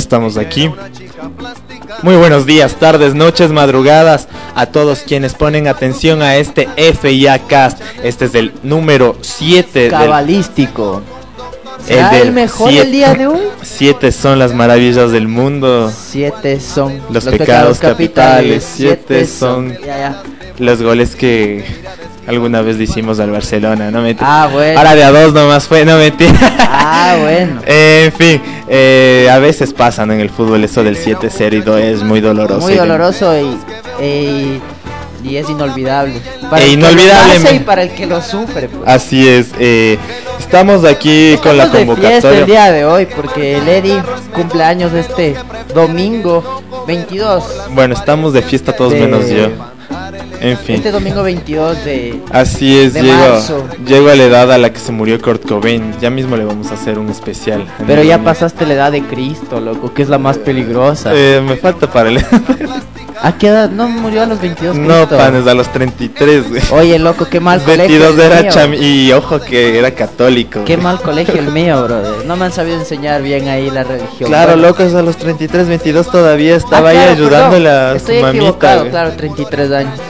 estamos aquí. Muy buenos días, tardes, noches, madrugadas a todos quienes ponen atención a este FIA Cast. Este es el número 7 del Cabalístico. el ¿Será del el mejor siete. el día de hoy? Siete son las maravillas del mundo. Siete son Los pecados capitales, siete son- Ya, ya. Los goles que alguna vez le hicimos al Barcelona, no me Ah, bueno. Ahora de a dos nomás fue, no mentira. Ah, bueno. en fin, eh, a veces pasan en el fútbol eso del 7-0 y do- es muy doloroso. Muy doloroso y, y, y es inolvidable. E el que lo inolvidable, hace y para el que lo sufre. pues. Así es, eh, estamos aquí con la Estamos de fiesta el convocatoria. día de hoy porque el Eddie cumple años este domingo 22. Bueno, estamos de fiesta todos de- menos yo. En fin. Este domingo 22 de... Así es, de llego, marzo. llego a la edad a la que se murió Kurt Cobain. Ya mismo le vamos a hacer un especial. Pero ya pasaste la edad de Cristo, loco, que es la más peligrosa. Eh, me falta para el... ¿A qué edad? No murió a los 22 no, Cristo. panes, a los 33, güey. Oye, loco, qué mal 22 colegio el era mío. cham... Y ojo que era católico. Qué güey. mal colegio el mío, brother. No me han sabido enseñar bien ahí la religión. Claro, Bueno. loco, es a los 33, 22 todavía Ah, estaba ahí claro, ayudándole perdón. a Estoy su mamita. equivocado, güey. claro, 33 años.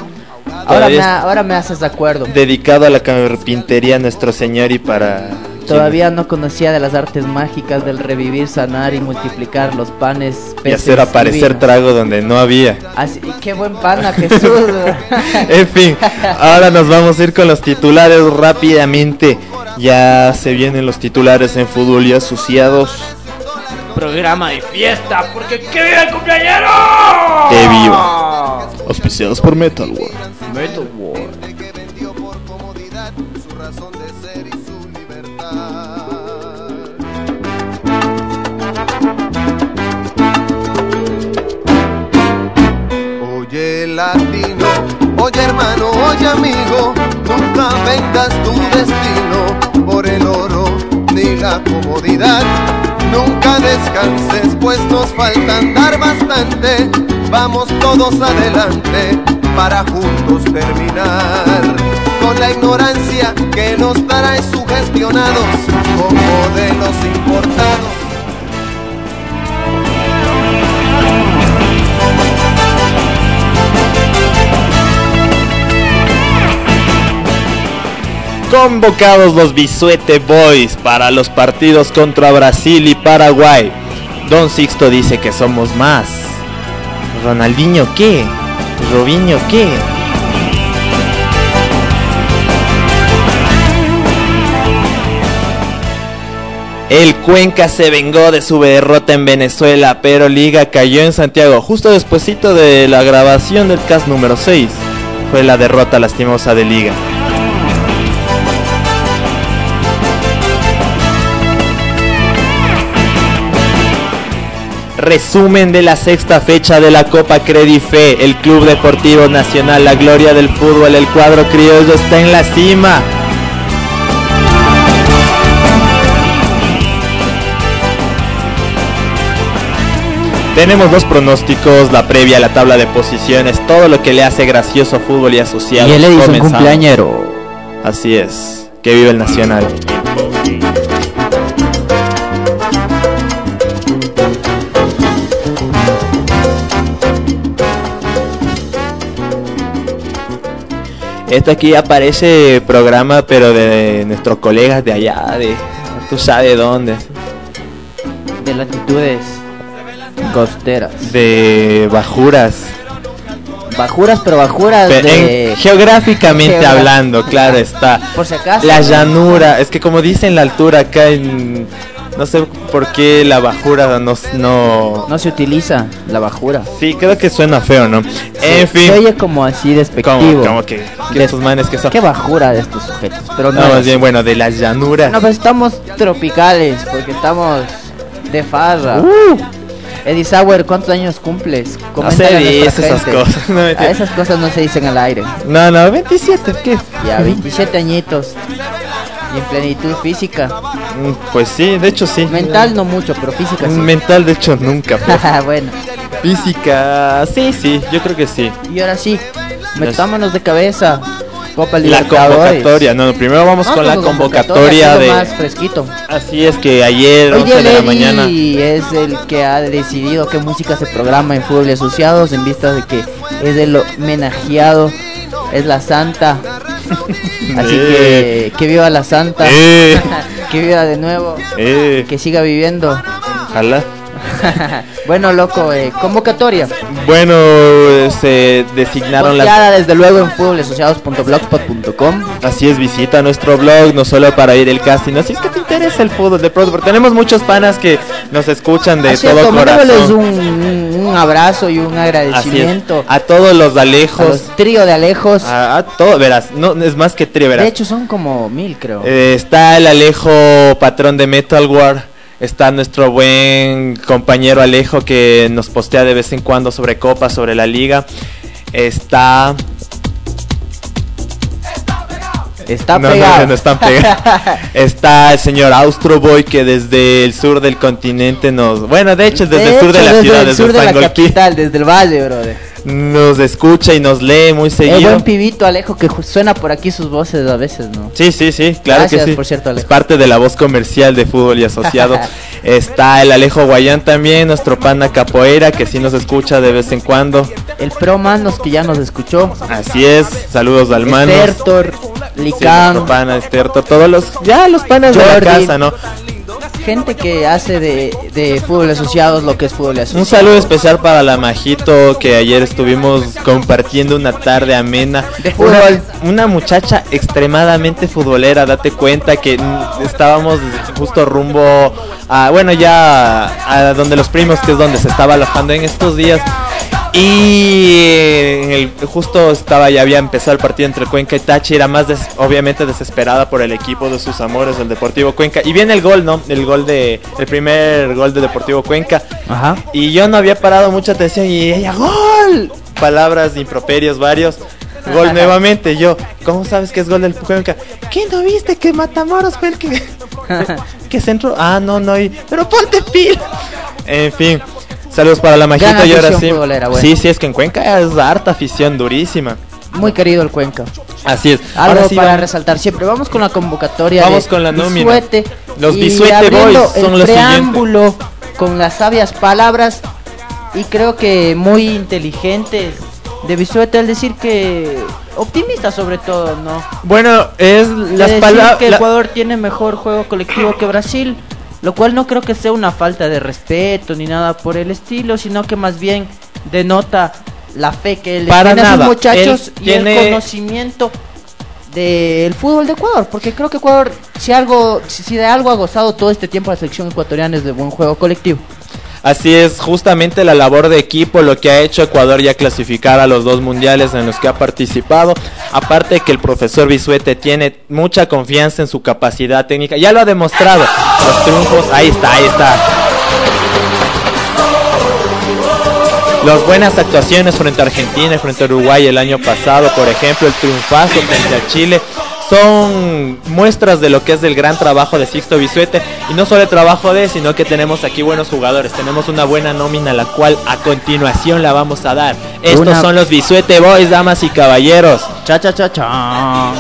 Ahora me, ahora me haces de acuerdo. Dedicado a la carpintería Nuestro Señor y para... Todavía no conocía de las artes mágicas del revivir, sanar y multiplicar los panes. Y peces hacer aparecer trago donde no había. Así, qué buen pana, Jesús. En fin, ahora nos vamos a ir con los titulares rápidamente. Ya se vienen los titulares en fútbol y asociados. Programa de fiesta, porque qué viva el cumpleañero. Que viva. Auspiciados por Metal World. Metal War. que vendió por comodidad su razón de ser y su libertad. Oye latino, oye hermano, oye amigo, nunca vendas tu destino por el oro ni la comodidad. Nunca descanses, pues nos falta andar bastante. Vamos todos adelante para juntos terminar con la ignorancia que nos trae sugestionados con modelos importados. Convocados los Bisuete Boys para los partidos contra Brasil y Paraguay. Don Sixto dice que somos más. Ronaldinho qué? Robinho qué? El Cuenca se vengó de su derrota en Venezuela, pero Liga cayó en Santiago justo despuesito de la grabación del cast número 6. Fue la derrota lastimosa de Liga. Resumen de la sexta fecha de la Copa Credife. El Club Deportivo Nacional, la gloria del fútbol, el cuadro criollo está en la cima. Tenemos dos pronósticos, la previa, la tabla de posiciones, todo lo que le hace gracioso fútbol y asociados. Y él le dice un Comenzamos. cumpleañero. Así es, que vive el Nacional. Esto aquí aparece programa, pero de nuestros colegas de allá, de tú sabes dónde. De latitudes Costeras. de bajuras. Bajuras, pero bajuras Pe- de... en- geográficamente Geogra- hablando, claro está. Por si acaso. La llanura, es que como dicen la altura acá en... No sé por qué la bajura no... no... No se utiliza la bajura. Sí, creo que suena feo, ¿no? en fin. Se oye como así despectivo. Como, como que, que estos manes que son... Qué bajura de estos sujetos. Pero no, No, más bien, bueno, de la llanura. No, pues estamos tropicales, porque estamos de farra. Uh, Eddie Sauer, ¿cuántos años cumples? no Coméntale se a nuestra dice esas gente. cosas. No, A esas cosas no se dicen al aire. no, no, 27, ¿qué? Ya, 27 añitos. Y en plenitud física. Mm, Pues sí, de hecho sí. Mental no mucho, pero física sí. Mental, de hecho, nunca. pues. bueno, Física, sí, sí, yo creo que sí. y ahora sí, metámonos de cabeza. Copa La convocatoria, no, primero vamos Vamos con la con convocatoria es de... más fresquito. Así es que ayer, Hoy 11 día de la mañana... es el que ha decidido qué música se programa en Fútbol y Asociados en vista de que es el homenajeado, es la santa. Así que que viva la santa, Eh, que viva de nuevo, eh, que siga viviendo. ojalá. bueno, loco, eh, convocatoria. Bueno, se designaron las... Posteada desde luego en fútbolasociados.blogspot.com. Así es, visita nuestro blog, no solo para ir el casting, si es que te interesa el fútbol de pronto, porque tenemos muchos panas que nos escuchan de Así todo es, corazón. un, un- un abrazo y un Así agradecimiento a todos los a alejos, los trío de Alejos. a, a todo, verás, no es más que trío, verás. De hecho, son como mil, creo. Eh, está el Alejo, patrón de Metal War. Está nuestro buen compañero Alejo que nos postea de vez en cuando sobre Copa, sobre la liga. Está. Está no, no, pegado. no, no están pegados. Está el señor Austroboy que desde el sur del continente nos. Bueno, de hecho, desde De el sur de la desde ciudad, el desde sur de la capital, desde el valle, brother. Nos escucha y nos lee muy El seguido. buen pibito Alejo que suena por aquí sus voces a veces, ¿no? Sí, sí, sí, claro Gracias, que sí. por cierto, es parte de la voz comercial de fútbol y asociado. Está el Alejo Guayán también, nuestro pana capoeira, que sí nos escucha de vez en cuando. El Pro Manos que ya nos escuchó. Así es, saludos al mano. Estertor, Sí, Licam, nuestro pana Esterto, todos los, ya los panas de la casa, ¿no? Gente que hace de, de fútbol asociados lo que es fútbol asociado. Un saludo especial para la Majito, que ayer estuvimos compartiendo una tarde amena. De fútbol. Una, una muchacha extremadamente futbolera, date cuenta que estábamos justo rumbo a, bueno, ya a donde los primos, que es donde se estaba alojando en estos días. Y eh, en el- justo estaba, ya había empezado el partido entre Cuenca y Tachi, era más des- obviamente desesperada por el equipo de sus amores, el Deportivo Cuenca. Y viene el gol, ¿no? El gol de, el primer gol de Deportivo Cuenca. Ajá. Y yo no había parado mucha atención y ella, ¡gol! Palabras improperios varios. Gol nuevamente. Yo, ¿cómo sabes que es gol del Cuenca? ¿Qué no viste que Matamoros fue el que, que centro? Ah, no, no. y- pero ponte pila. En fin. Saludos para la majita Gran y ahora sí. futbolera, bueno. Sí, sí, es que en Cuenca es harta afición durísima. Muy querido el Cuenca. Así es. Algo Ahora sí para vamos- resaltar siempre. Vamos con la convocatoria. Vamos de con la nómina. Bisuete. Los Bisuete Boys son el los preámbulo con las sabias palabras y creo que muy inteligentes de Bisuete al decir que optimista sobre todo, ¿no? Bueno, es las palabras. que Ecuador tiene mejor juego colectivo que Brasil, lo cual no creo que sea una falta de respeto ni nada por el estilo, sino que más bien denota la fe que él Para tiene a sus muchachos él y tiene- el conocimiento del fútbol de Ecuador, porque creo que Ecuador si algo si de algo ha gozado todo este tiempo la selección ecuatoriana es de buen juego colectivo. Así es, justamente la labor de equipo, lo que ha hecho Ecuador ya clasificar a los dos mundiales en los que ha participado. Aparte que el profesor Bisuete tiene mucha confianza en su capacidad técnica, ya lo ha demostrado. Los triunfos, ahí está, ahí está. Las buenas actuaciones frente a Argentina y frente a Uruguay el año pasado, por ejemplo, el triunfazo frente a Chile, son muestras de lo que es el gran trabajo de Sixto Bisuete. Y no solo el trabajo de, sino que tenemos aquí buenos jugadores. Tenemos una buena nómina, la cual a continuación la vamos a dar. Estos Una- son los Bisuete Boys, damas y caballeros. Cha cha cha cha.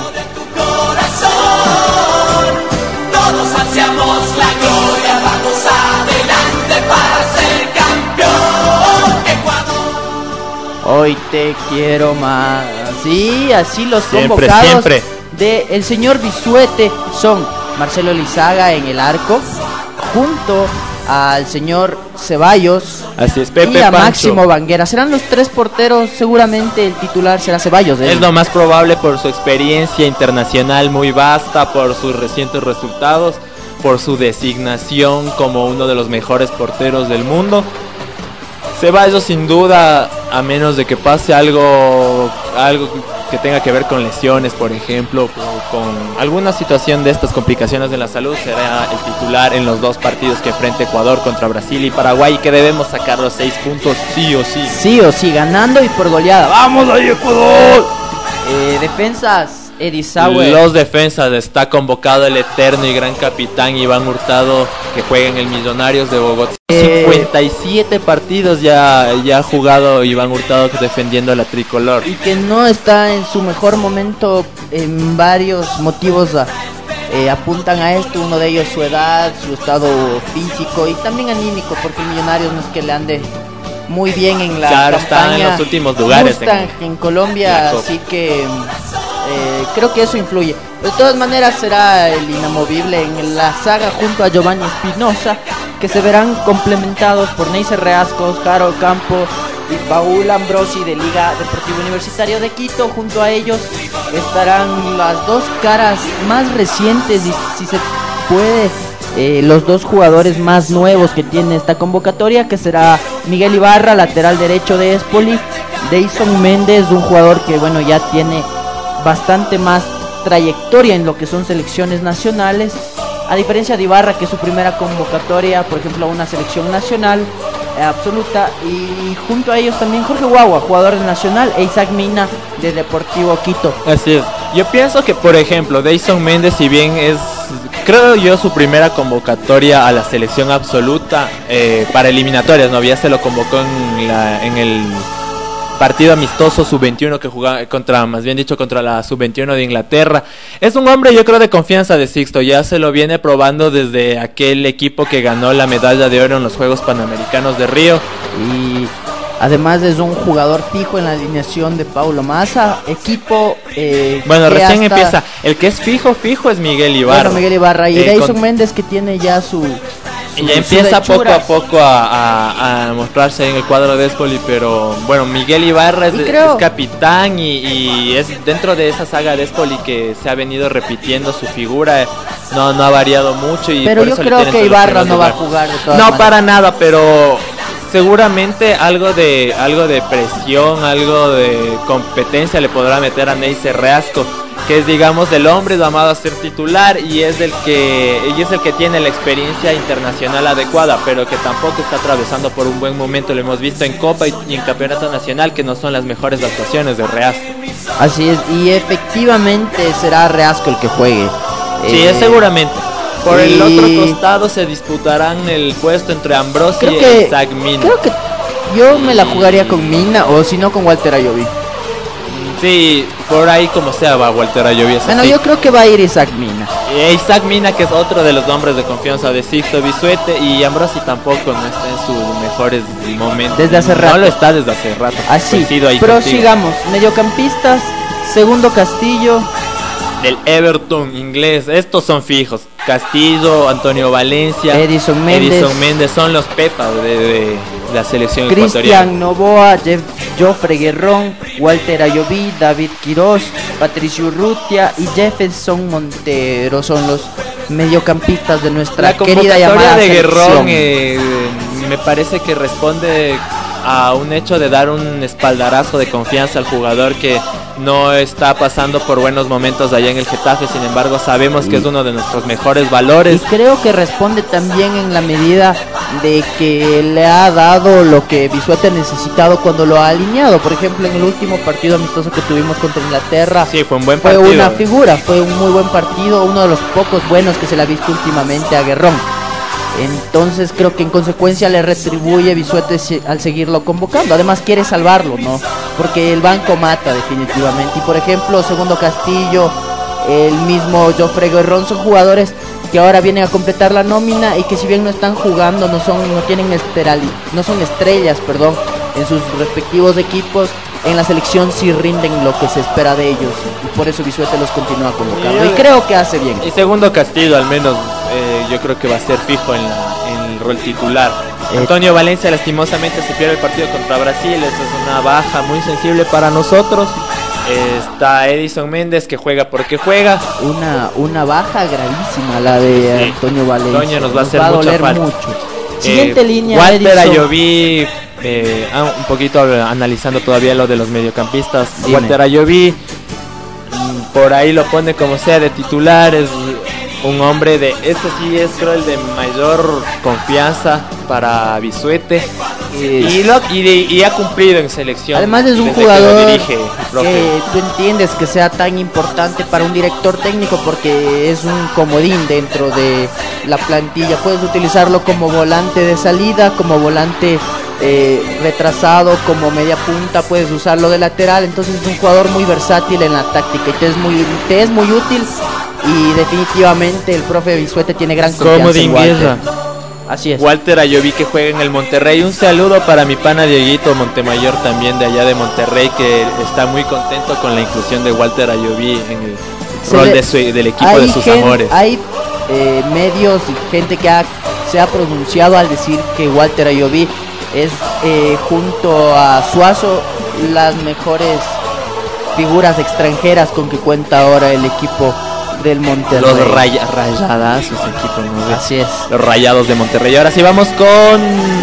Hoy te quiero más. Sí, así los Siempre, convocados siempre. De el señor Bisuete son Marcelo Lizaga en el arco, junto al señor Ceballos Así es, Pepe y a Pancho. Máximo Banguera. Serán los tres porteros, seguramente el titular será Ceballos. ¿eh? Es lo más probable por su experiencia internacional muy vasta, por sus recientes resultados, por su designación como uno de los mejores porteros del mundo. Ceballos sin duda, a menos de que pase algo, algo que tenga que ver con lesiones, por ejemplo, o con alguna situación de estas complicaciones de la salud, será el titular en los dos partidos que enfrenta Ecuador contra Brasil y Paraguay y que debemos sacar los seis puntos sí o sí. Sí o sí, ganando y por goleada. ¡Vamos ahí, Ecuador! Eh, defensas, Edisauer. Los defensas está convocado el eterno y gran capitán Iván Hurtado que juega en el Millonarios de Bogotá. Eh. 57 partidos ya, ya ha jugado Iván Hurtado defendiendo a la tricolor. y que no está en su mejor momento en varios motivos a- eh, apuntan a esto, uno de ellos su edad, su estado físico y también anímico, porque Millonarios no es que le ande muy bien en la Claro, está campaña en los últimos lugares en- en, Colombia, así que eh, creo que eso influye. De todas maneras será el inamovible en la saga junto a Giovanni Espinosa, que se verán complementados por Neisser Reasco, Oscar Ocampo y Paul Ambrosi de Liga Deportiva Universitario de Quito. Junto a ellos estarán las dos caras más recientes y si se puede eh, los dos jugadores más nuevos que tiene esta convocatoria, que será Miguel Ibarra, lateral derecho de Espoli, Deison Méndez, un jugador que bueno ya tiene bastante más trayectoria en lo que son selecciones nacionales, a diferencia de Ibarra, que es su primera convocatoria, por ejemplo, a una selección nacional eh, absoluta, y junto a ellos también Jorge Guagua, jugador del nacional, e Isaac Mina de Deportivo Quito. Así es. Yo pienso que, por ejemplo, Dayson Méndez, si bien es, creo yo, su primera convocatoria a la selección absoluta eh, para eliminatorias, ¿no? Ya se lo convocó en, la, en el partido amistoso sub-21 que jugaba contra, más bien dicho, contra la sub-21 de Inglaterra. Es un hombre, yo creo, de confianza de Sixto. Ya se lo viene probando desde aquel equipo que ganó la medalla de oro en los Juegos Panamericanos de Río. y además es un jugador fijo en la alineación de Paulo Massa, equipo eh, Bueno, recién hasta- empieza. El que es fijo, fijo es Miguel Ibarra. Bueno, Miguel Ibarra y Eh, Dyson con- Méndez que tiene ya su, su- ya empieza poco a poco a, a- a mostrarse en el cuadro de Espoli, pero bueno, Miguel Ibarra es, Y es creo- capitán y, y es dentro de esa saga de Espoli que se ha venido repitiendo su figura, no, no ha variado mucho y Pero por yo eso le creo que Ibarra no va a jugar de todas No, maneras. para nada, pero seguramente algo de algo de presión, algo de competencia le podrá meter a Neisser Reasco, que es digamos el hombre llamado a ser titular y es el que y es el que tiene la experiencia internacional adecuada, pero que tampoco está atravesando por un buen momento, lo hemos visto en Copa y, y en Campeonato Nacional que no son las mejores actuaciones de Reasco. Así es, y efectivamente será Reasco el que juegue. Sí, Eh, seguramente. Por el otro costado se disputarán el puesto entre Ambrosi Creo y Mina. creo que yo me la jugaría con Mina o si no con Walter Ayoví. Sí, por ahí como sea va Walter Ayoví. Bueno, yo creo que va a ir Isaac Mina. E Isaac Mina, que es otro de los nombres de confianza de Sixto Bisuete, y Ambrosi tampoco no está en sus mejores momentos. Desde hace rato. No lo está desde hace rato. Así, Coincido ahí contigo. prosigamos. Mediocampistas, segundo Castillo, Del Everton inglés, estos son fijos. Castillo, Antonio Valencia, Edison Méndez. Edison Méndez son los pepas de, de la selección ecuatoriana. Cristian Novoa, Jeff, Joffre Guerrón, Walter Ayoví, David Quiroz, Patricio Urrutia y Jefferson Montero son los mediocampistas de nuestra La querida llamada de selección. Guerrón eh, me parece que responde a un hecho de dar un espaldarazo de confianza al jugador que no está pasando por buenos momentos allá en el Getafe, sin embargo sabemos que es uno de nuestros mejores Y valores. creo que responde también en la medida de que le ha dado lo que Bisuete ha necesitado cuando lo ha alineado. Por ejemplo, en el último partido amistoso que tuvimos contra Inglaterra, Sí, fue un buen fue partido. una figura, fue un muy buen partido, uno de los pocos buenos que se le ha visto últimamente a Guerrón. Entonces creo que en consecuencia le retribuye Bisuete al seguirlo convocando. Además quiere salvarlo, ¿no? Porque el banco mata definitivamente. Y por ejemplo, segundo Castillo, el mismo Joffre Guerrón son jugadores que ahora vienen a completar la nómina y que si bien no están jugando, no son, no tienen esterali- no son estrellas, perdón, en sus respectivos equipos, en la selección sí rinden lo que se espera de ellos. Y por eso Bisuete los continúa convocando. Y- Y creo que hace bien. Y segundo Castillo al menos eh, yo creo que va a ser fijo en, la- en el rol titular. Eh, Antonio Valencia lastimosamente se pierde el partido contra Brasil, eso es una baja muy sensible para nosotros. Está Edison Méndez que juega porque juega. Una, una baja gravísima la de Sí. Antonio Valencia. Antonio nos va a hacer mucha doler falta. mucho. Siguiente Eh, línea. Walter. Ayoví, eh, ah, un poquito analizando todavía lo de los mediocampistas. Dime. Walter Ayoví, mm, por ahí lo pone como sea de titular, es un hombre de, este sí es creo el de mayor confianza para Bisuete. Y, lo- y, de- y ha cumplido en selección. Además es un desde que jugador dirige que tú entiendes que sea tan importante para un director técnico porque es un comodín dentro de la plantilla. Puedes utilizarlo como volante de salida, como volante eh, retrasado, como media punta, puedes usarlo de lateral. Entonces es un jugador muy versátil en la táctica y te es muy, te es muy útil. Y definitivamente el profe Bisuete tiene gran confianza Comodín en Walter. Así es. Walter Ayoví que juega en el Monterrey. Un saludo para mi pana Dieguito Montemayor también de allá de Monterrey que está muy contento con la inclusión de Walter Ayoví en el Se rol de su- del equipo de sus gen- amores. Hay eh, medios y gente que ha- se ha pronunciado al decir que Walter Ayoví es eh, junto a Suazo las mejores figuras extranjeras con que cuenta ahora el equipo del Monterrey. Los raya, rayadas, sus equipos, ¿no? Así es. Los rayados de Monterrey. Ahora sí vamos con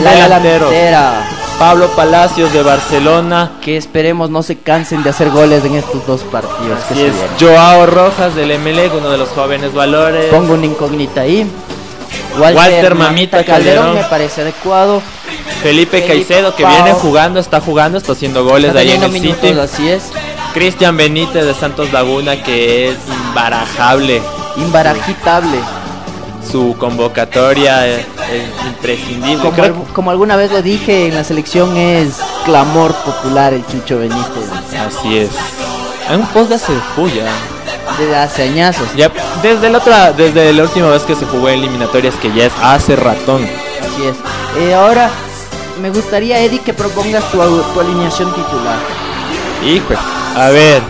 La delantero. delantera. Pablo Palacios de Barcelona. Que esperemos no se cansen de hacer goles en estos dos partidos que Así se es. Joao Rojas del Emelec, uno de los jóvenes valores. Pongo una incógnita ahí. Walter Mamita Calderón. me parece adecuado. Felipe Felipe Caicedo que Pau. viene jugando, está jugando, está haciendo goles Está ahí en el minutos, City. así es. Cristian Benítez de Santos Laguna que es imbarajable. Imbarajitable. Su convocatoria es, es imprescindible. Como, Creo- al- como alguna vez lo dije, en la selección es clamor popular el Chucho Benítez. Así es. Hay un post de hace fuya. Desde hace añazos. Ya, desde la otra, desde la última vez que se jugó en eliminatorias que ya es hace ratón. Así es. Eh, ahora, me gustaría, Eddie, que propongas tu, tu alineación titular. Hijo, a ver,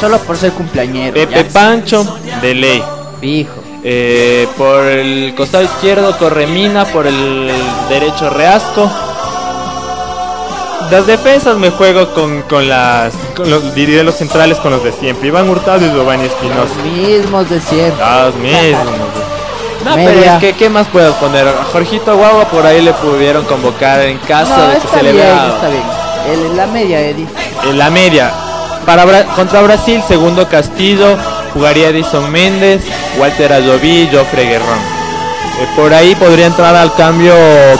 Solo por ser cumpleañero. Pepe ya. Pancho de ley. Fijo. Eh, por el costado izquierdo Corremina, por el derecho Reasco. Las defensas me juego con, con las. Con los, diría los centrales con los de siempre. Iván Hurtado y Giovanni Espinosa. Los mismos de siempre. Los mismos. No, pero es que, ¿qué más puedo poner? A Jorgito Guagua por ahí le pudieron convocar en caso No, de que se le está bien. El- la media, Eddie. en la media. Para Bra- contra Brasil, segundo Castillo, jugaría Edison Méndez, Walter Ayoví, Joffre Guerrón. Eh, por ahí podría entrar al cambio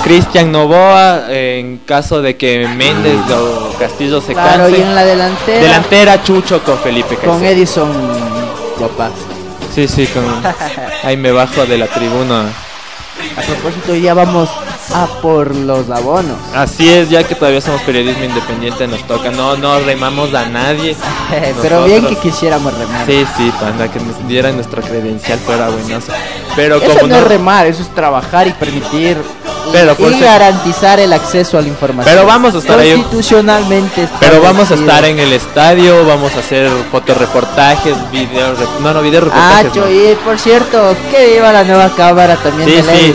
Cristian Novoa eh, en caso de que Méndez o Castillo se Claro, canse. y en la delantera. Delantera Chucho con Felipe Con Caicedo. Edison Guapas. Sí, sí, con... ahí me bajo de la tribuna. A propósito, ya vamos a por los abonos. Así es, ya que todavía somos periodismo independiente, nos toca. No, no remamos a nadie. Pero bien que quisiéramos remar. Sí, sí, panda, que nos dieran nuestra credencial fuera buenazo. Pero Eso como no es no, remar, eso es trabajar y permitir Pero y, por garantizar el acceso a la información. Pero vamos a estar ahí- Constitucionalmente. pero vamos a estar en el estadio, vamos a hacer fotoreportajes, videos, no, no, video Ah, reportajes. no. cho, y por cierto, que viva la nueva cámara también Sí, de sí,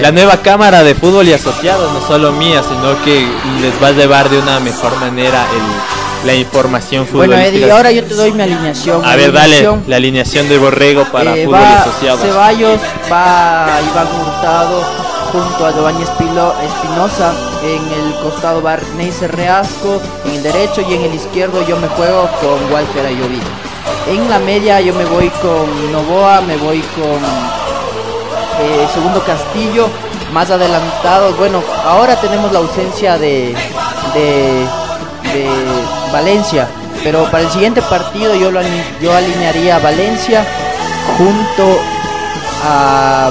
la nueva cámara de fútbol y asociados, no solo mía, sino que les va a llevar de una mejor manera el, la información Bueno, futbolística. Eddie, ahora yo te doy mi alineación. A Mi ver, dale, alineación, la alineación de Borrego para eh, fútbol y va asociados. Ceballos, va Iván Hurtado junto a Giovanni Espinosa. En el costado Neisser Reasco. En el derecho y en el izquierdo yo me juego con Walter Ayoví. En la media yo me voy con Novoa, me voy con eh, Segundo Castillo. Más adelantado, bueno, ahora tenemos la ausencia de, de, Valencia. Pero para el siguiente partido yo, lo, yo alinearía Valencia junto a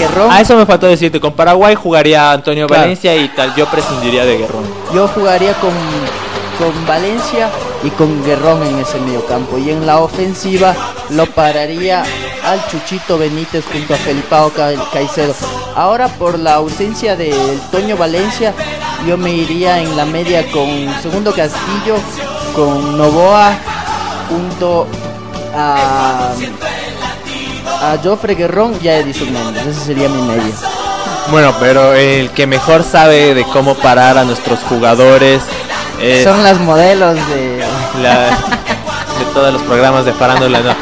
Guerrón. Ah, eso me faltó decirte. Con Paraguay jugaría Antonio Claro. Valencia y tal. Yo prescindiría de Guerrón. Yo jugaría con, con Valencia y con Guerrón en ese mediocampo. Y en la ofensiva lo pararía al Chuchito Benítez junto a Felipao Ca- Caicedo. Ahora por la ausencia de Toño Valencia, yo me iría en la media con Segundo Castillo, con Novoa, junto a, a Joffre Guerrón y a Edison Méndez. Esa sería mi media. Bueno, pero el que mejor sabe de cómo parar a nuestros jugadores es Son las modelos de... la- de todos los programas de farándula, no.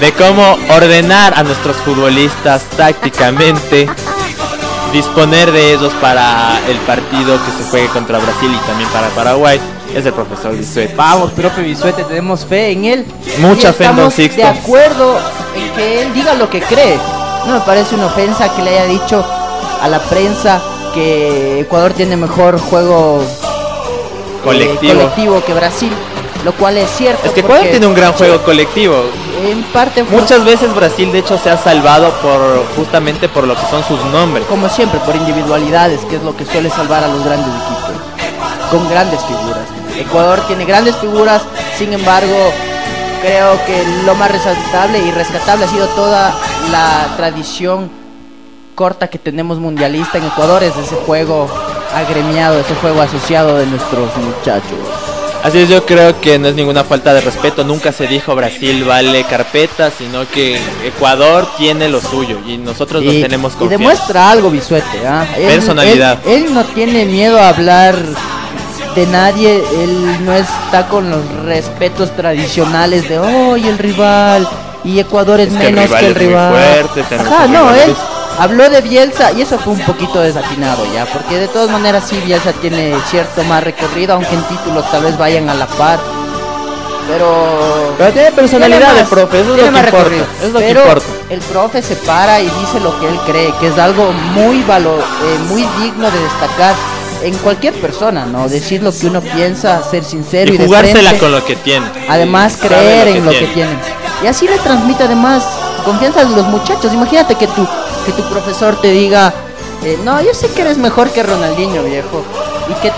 De cómo ordenar a nuestros futbolistas tácticamente, disponer de ellos para el partido que se juegue contra Brasil y también para Paraguay, es el profesor Bisuet. Vamos, profe Bisuete, tenemos fe en él. Mucha fe en Don Sixto. de acuerdo en que él diga lo que cree. No me parece una ofensa que le haya dicho a la prensa que Ecuador tiene mejor juego eh, Colectivo. colectivo que Brasil, lo cual es cierto. Es que Ecuador tiene un gran juego colectivo. En parte Muchas veces Brasil de hecho se ha salvado por justamente por lo que son sus nombres. como siempre, por individualidades, que es lo que suele salvar a los grandes equipos, con grandes figuras. Ecuador tiene grandes figuras, sin embargo, creo que lo más resaltable y rescatable ha sido toda la tradición corta que tenemos mundialista en Ecuador, es ese juego agremiado, ese juego asociado de nuestros muchachos. Así es, yo creo que no es ninguna falta de respeto. Nunca se dijo Brasil vale carpeta, sino que Ecuador tiene lo suyo y nosotros nos tenemos y confianza. demuestra algo Bisuete, ¿ah? Él- Personalidad. Él, él no tiene miedo a hablar de nadie, él no está con los respetos tradicionales de hoy el rival y Ecuador es, Es que el menos rival que el rival. fuerte, tenemos Ajá, un no, él habló de Bielsa y eso fue un poquito desatinado ya, porque de todas maneras sí Bielsa tiene cierto más recorrido, aunque en títulos tal vez vayan a la par. Pero Pero tiene personalidad tiene el profe, eso es lo que importa. Es lo que Pero importa. el profe se para y dice lo que él cree, que es algo muy valo- eh, muy digno de destacar en cualquier persona, ¿no? Decir lo que uno piensa, ser sincero y, Y jugársela frente. con lo que tiene. Además, creer lo en lo tiene. que tienen. Y así le transmite además confianza a los muchachos. Imagínate que tu, que tu profesor te diga, eh, no, yo sé que eres mejor que Ronaldinho, viejo. Y que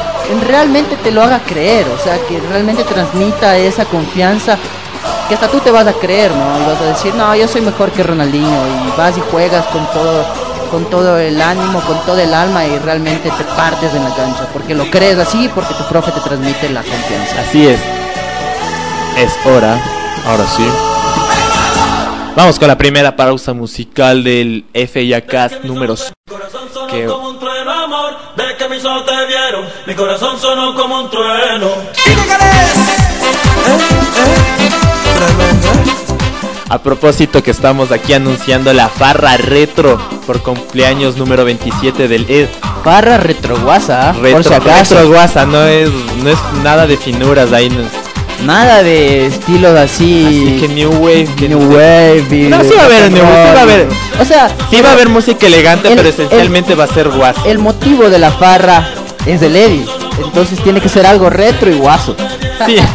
realmente te lo haga creer, o sea, que realmente transmita esa confianza que hasta tú te vas a creer, ¿no? Y vas a decir, no, yo soy mejor que Ronaldinho. Y vas y juegas con todo, con todo el ánimo, con todo el alma y realmente te partes en la cancha. Porque lo crees así, porque tu profe te transmite la confianza. Así es. Es hora. Ahora sí. Vamos con la primera pausa musical del FIACAS número c- que como un trueno, amor, de que mis ojos te vieron, mi corazón sonó como un trueno. A propósito que estamos aquí anunciando la farra retro por cumpleaños número 27 del ED. Farra retroguasa, por Retro, si acaso. retro guasa, no es, no es nada de finuras ahí. No. Nada de estilos así. Así que New Wave, que New. Wave. No, sí va a haber New Wave, sí va a haber. O sea, Sí va a haber música elegante, El- pero el- esencialmente va a ser guasa. el motivo de la farra es del Eddie. Entonces tiene que ser algo retro y guaso. Sí.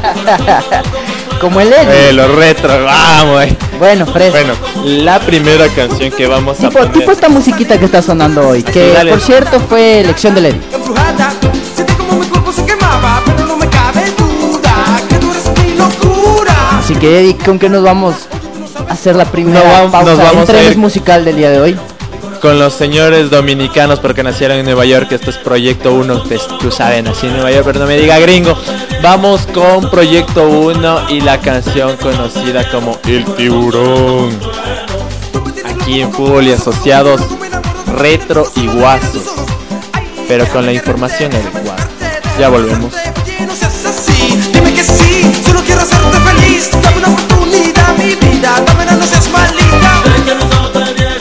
Como el Eddie. Eh, lo retro, vamos. eh. Bueno, fresco. Bueno, la primera canción que vamos a tipo, poner. tipo esta musiquita que está sonando hoy. Que dale. por cierto fue elección del no locura. Así que Eddie, ¿con qué nos vamos a hacer la primera Nos vamos- pausa nos vamos a entrenes ir- musical del día de hoy? Con los señores dominicanos porque nacieron en Nueva York. Esto es Proyecto 1. pues, tú sabes, nací en Nueva York, pero no me diga gringo. Vamos con Proyecto 1 y la canción conocida como El Tiburón. Aquí en Fútbol y Asociados, retro y. Pero con la información adecuada. Ya volvemos. Así, que.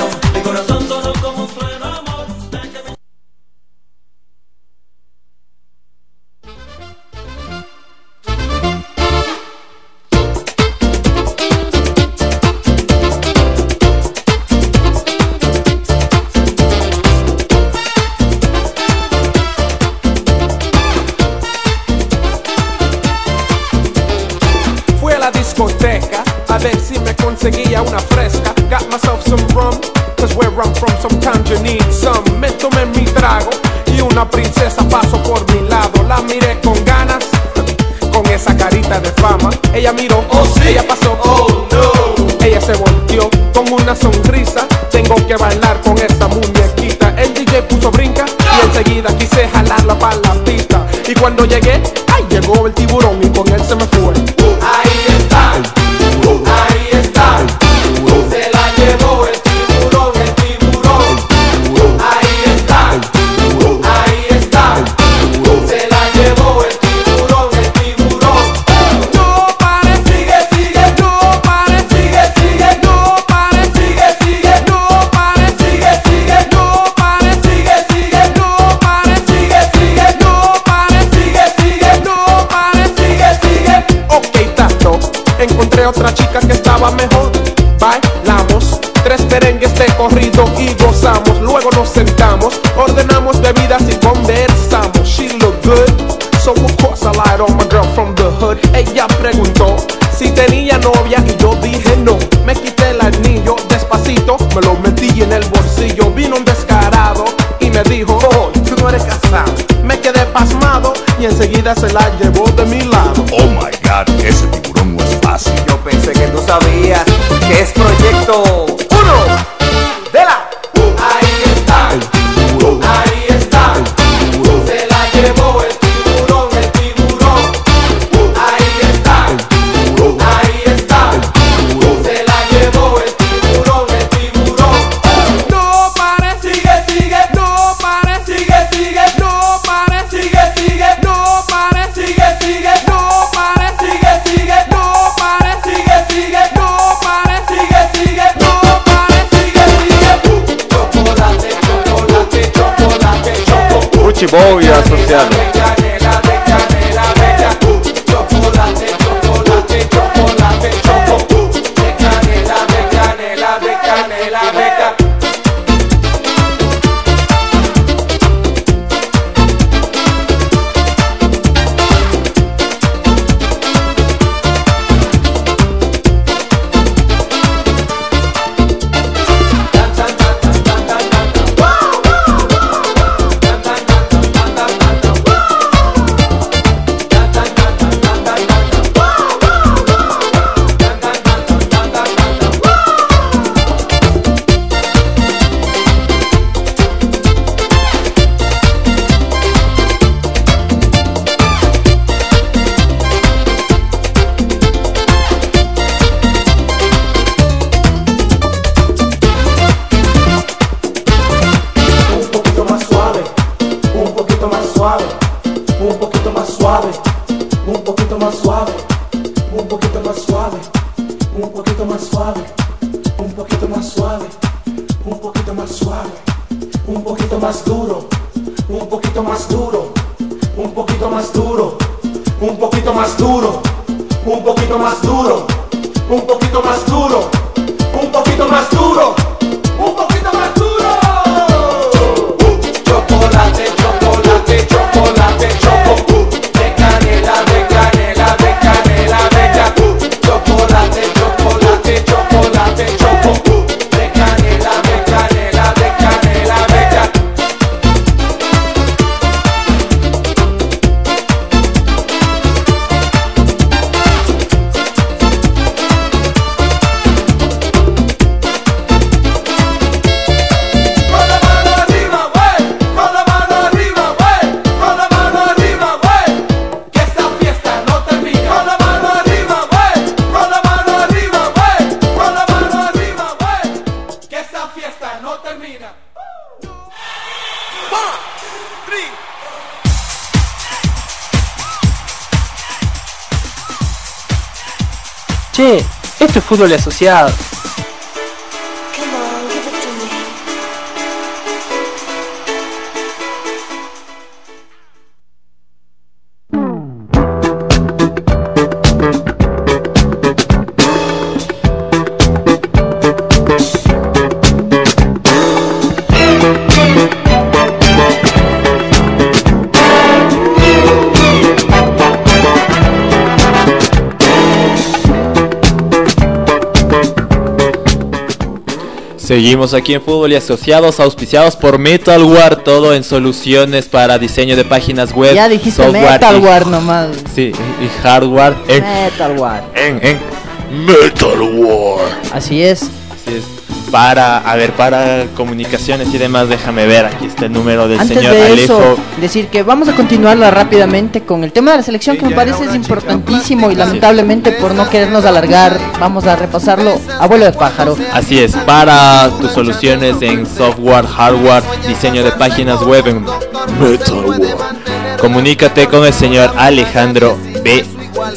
futebol e a fútbol asociado. Seguimos aquí en Fútbol y Asociados, auspiciados por Metal War, todo en soluciones para diseño de páginas web. Ya dijiste Metal War nomás. Sí, y hardware en, Metal War. en, en Metal War. Así es. Para, a ver, para comunicaciones y demás, déjame ver, aquí está el número del Antes señor de Alejo. eso, decir que vamos a continuarla rápidamente con el tema de la selección que me parece es importantísimo y lamentablemente por no querernos alargar vamos a repasarlo a vuelo de pájaro. Así es, para tus soluciones en software, hardware, diseño de páginas web en Metal War. Comunícate con el señor Alejandro B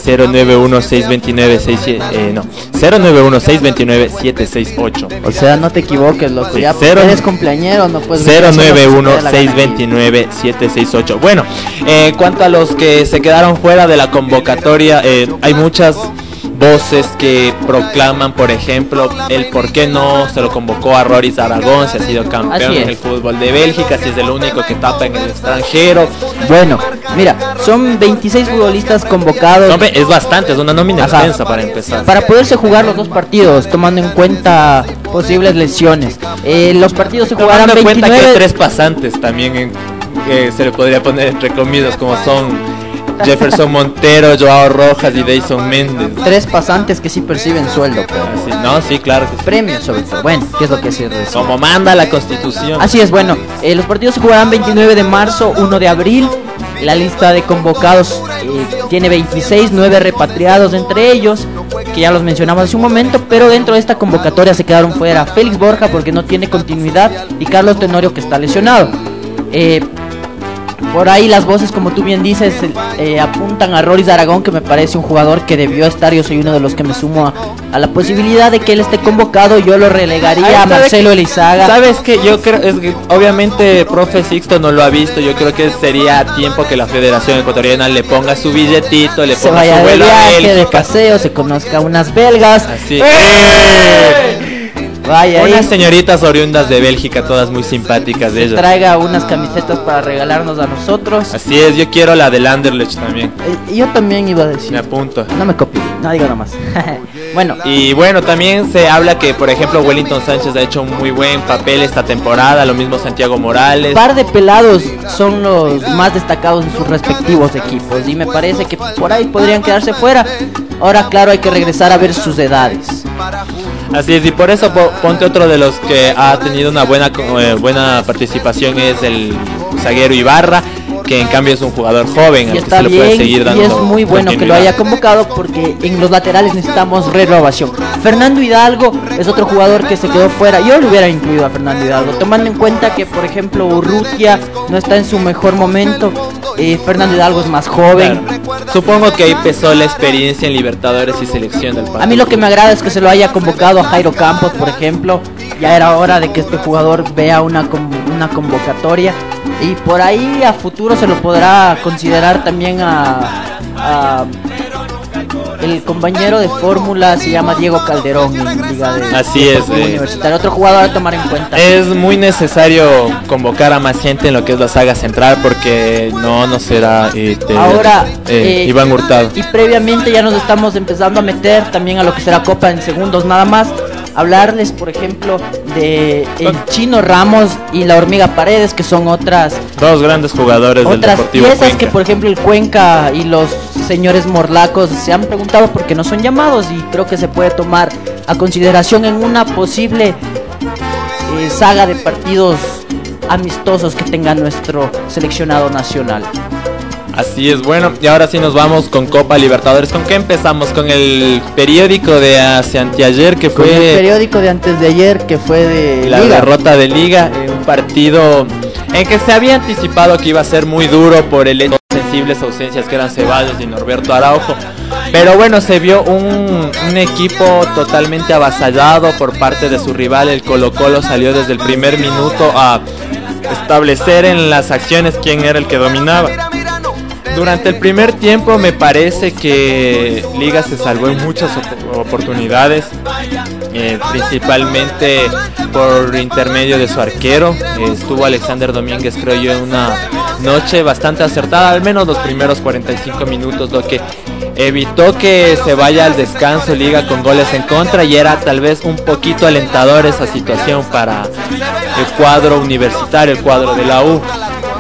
091-629-67, eh, no, 091-629-768. O sea, no te equivoques, loco. Sí, ya cero- eres compañero, no puedes venir a hacer lo que se te dé la gana. 091-629-768. Bueno, eh, en cuanto a los que se quedaron fuera de la convocatoria, eh, hay muchas voces que proclaman, por ejemplo, el por qué no se lo convocó a Roris Aragón, si ha sido campeón en el fútbol de Bélgica, si es el único que tapa en el extranjero. Bueno, mira, son 26 futbolistas convocados. Hombre, es bastante, es una nómina Ajá. extensa para empezar. Para poderse jugar los dos partidos, tomando en cuenta posibles lesiones. Eh, los partidos se jugarán Tomando en cuenta que 29 hay tres pasantes también en- que se le podría poner entre comillas, como son Jefferson Montero, Joao Rojas y Dayson Méndez. tres pasantes que sí perciben sueldo, pero Así, no, sí, claro que sí. premios sobre todo. Bueno, ¿qué es lo que se recibe? Como manda la constitución. Así es, bueno, eh, los partidos se jugarán 29 de marzo, 1 de abril. La lista de convocados eh, tiene 26, 9 repatriados entre ellos, que ya los mencionamos hace un momento, pero dentro de esta convocatoria se quedaron fuera Félix Borja porque no tiene continuidad y Carlos Tenorio que está lesionado. Eh, por ahí las voces, como tú bien dices, eh, apuntan a Roris Aragón, que me parece un jugador que debió estar. Yo soy uno de los que me sumo a, a la posibilidad de que él esté convocado. Yo lo relegaría a Marcelo que- Elizaga. Sabes que yo creo, es que obviamente profe Sixto no lo ha visto, yo creo que sería tiempo que la Federación Ecuatoriana le ponga su billetito, le se ponga vaya su de vuelo a viaje, de paseo, se conozca unas belgas. Así. Vaya Unas señoritas oriundas de Bélgica, todas muy simpáticas de ellas. traiga unas camisetas para regalarnos a nosotros. Así es, yo quiero la del Anderlecht también. Eh, yo también iba a decir. Me apunto. No me copie, no digo nada más. bueno, Y bueno, también se habla que, por ejemplo, Wellington Sánchez ha hecho un muy buen papel esta temporada, lo mismo Santiago Morales. par de pelados son los más destacados en sus respectivos equipos y me parece que por ahí podrían quedarse fuera. Ahora, claro, hay que regresar a ver sus edades. Así es, y por eso po- ponte otro de los que ha tenido una buena eh, buena participación es el zaguero Ibarra, que en cambio es un jugador joven Y al que está se le puede bien, seguir y dando es muy bueno que lo haya convocado porque en los laterales necesitamos renovación. Fernando Hidalgo es otro jugador que se quedó fuera. Yo lo hubiera incluido a Fernando Hidalgo, tomando en cuenta que, por ejemplo, Urrutia no está en su mejor momento. eh, Fernando Hidalgo es más joven. Claro. Supongo que ahí pesó la experiencia en Libertadores y selección del A mí lo que me agrada es que se lo haya convocado a Jairo Campos, por ejemplo. Ya era hora de que este jugador vea una, una convocatoria. Y por ahí a futuro se lo podrá considerar también a, a- el compañero de fórmula se llama Diego Calderón en Liga de Así es, eh. Universitario. Otro jugador a tomar en cuenta. Es muy necesario convocar a más gente en lo que es la saga central porque no, no será eh, te- Ahora, eh, eh, Iván Hurtado. Y previamente ya nos estamos empezando a meter también a lo que será Copa en segundos nada más. Hablarles, por ejemplo, de el Chino Ramos y la Hormiga Paredes, que son otras Dos grandes jugadores del otras Deportivo piezas Cuenca. que, por ejemplo, el Cuenca y los señores morlacos se han preguntado por qué no son llamados y creo que se puede tomar a consideración en una posible eh, saga de partidos amistosos que tenga nuestro seleccionado nacional. Así es, bueno, y ahora sí nos vamos con Copa Libertadores. ¿Con qué empezamos? Con el periódico de hace anteayer que Con el fue periódico de antes de ayer que fue de la Liga. derrota de Liga en un partido en que se había anticipado que iba a ser muy duro por el hecho de sensibles ausencias que eran Ceballos y Norberto Araujo. Pero bueno, se vio un, un equipo totalmente avasallado por parte de su rival. El Colo Colo salió desde el primer minuto a establecer en las acciones quién era el que dominaba. Durante el primer tiempo me parece que Liga se salvó en muchas op- oportunidades, eh, principalmente por intermedio de su arquero. Estuvo Alexander Domínguez, creo yo, en una noche bastante acertada, al menos los primeros 45 minutos, lo que evitó que se vaya al descanso Liga con goles en contra y era tal vez un poquito alentador esa situación para el cuadro universitario, el cuadro de la U.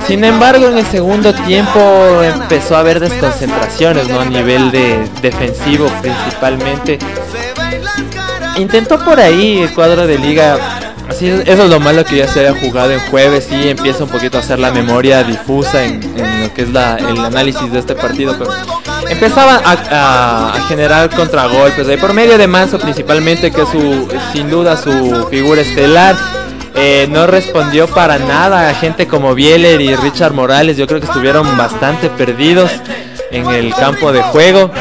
Sin embargo, en el segundo tiempo empezó a haber desconcentraciones, ¿no? A nivel de defensivo principalmente. Intentó por ahí el cuadro de liga. Así es- eso es lo malo que ya se haya jugado en jueves y empieza un poquito a hacer la memoria difusa en, lo que es la- el análisis de este partido. Pero empezaba a, a- a generar contragolpes ahí por medio de Manso principalmente, que es su, sin duda su figura estelar. Eh, no respondió para nada a gente como Bieler y Richard Morales. Yo creo que estuvieron bastante perdidos en el campo de juego.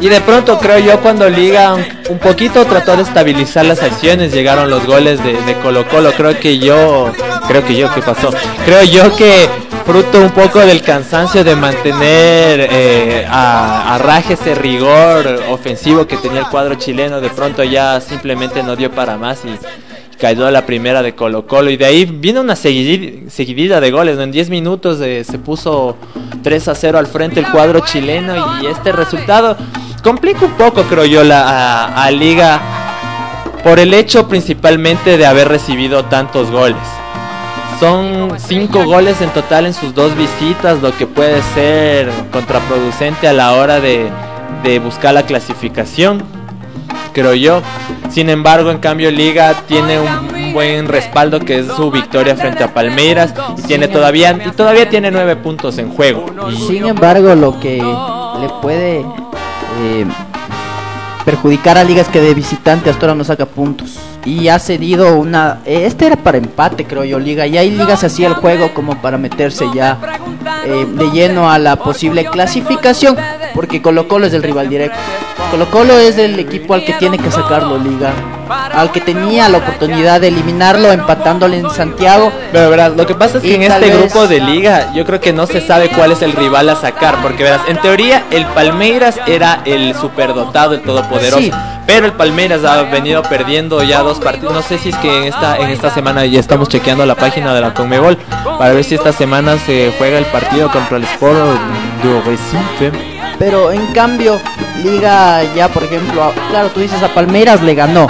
Y de pronto creo yo cuando Liga un- poquito trató de estabilizar las acciones, llegaron los goles de, de Colo Colo. Creo que yo, creo que yo, ¿qué pasó? Creo yo que fruto un poco del cansancio de mantener eh, a, a raje ese rigor ofensivo que tenía el cuadro chileno, de pronto ya simplemente no dio para más y cayó la primera de Colo Colo y de ahí viene una seguidi- seguidilla de goles, en 10 minutos eh, se puso 3 a 0 al frente el cuadro chileno y este resultado complica un poco creo yo la a, Liga por el hecho principalmente de haber recibido tantos goles. Son cinco goles en total en sus dos visitas, lo que puede ser contraproducente a la hora de buscar la clasificación, creo yo. Sin embargo, en cambio, Liga tiene un, buen respaldo que es su victoria frente a Palmeiras y tiene todavía y todavía tiene nueve puntos en juego. Sin embargo, lo que le puede eh, perjudicar a Liga es que de visitante hasta ahora no saca puntos. Y ha cedido una... este era para empate, creo yo, Liga. Y ahí Liga se hacía el juego como para meterse ya eh, de lleno a la posible clasificación. Porque Colo Colo es el rival directo. Colo Colo es el equipo al que tiene que sacarlo Liga. Al que tenía la oportunidad de eliminarlo empatándole en Santiago. Pero verás, lo que pasa es que en este vez- grupo de liga yo creo que no se sabe cuál es el rival a sacar, porque verás, en teoría el Palmeiras era el superdotado, el todopoderoso, Sí. pero el Palmeiras ha venido perdiendo ya dos partidos, no sé si es que en esta en esta semana ya estamos chequeando la página de la Conmebol para ver si esta semana se juega el partido contra el Sport de Recife. Pero en cambio, Liga ya, por ejemplo, claro, tú dices a Palmeiras le ganó.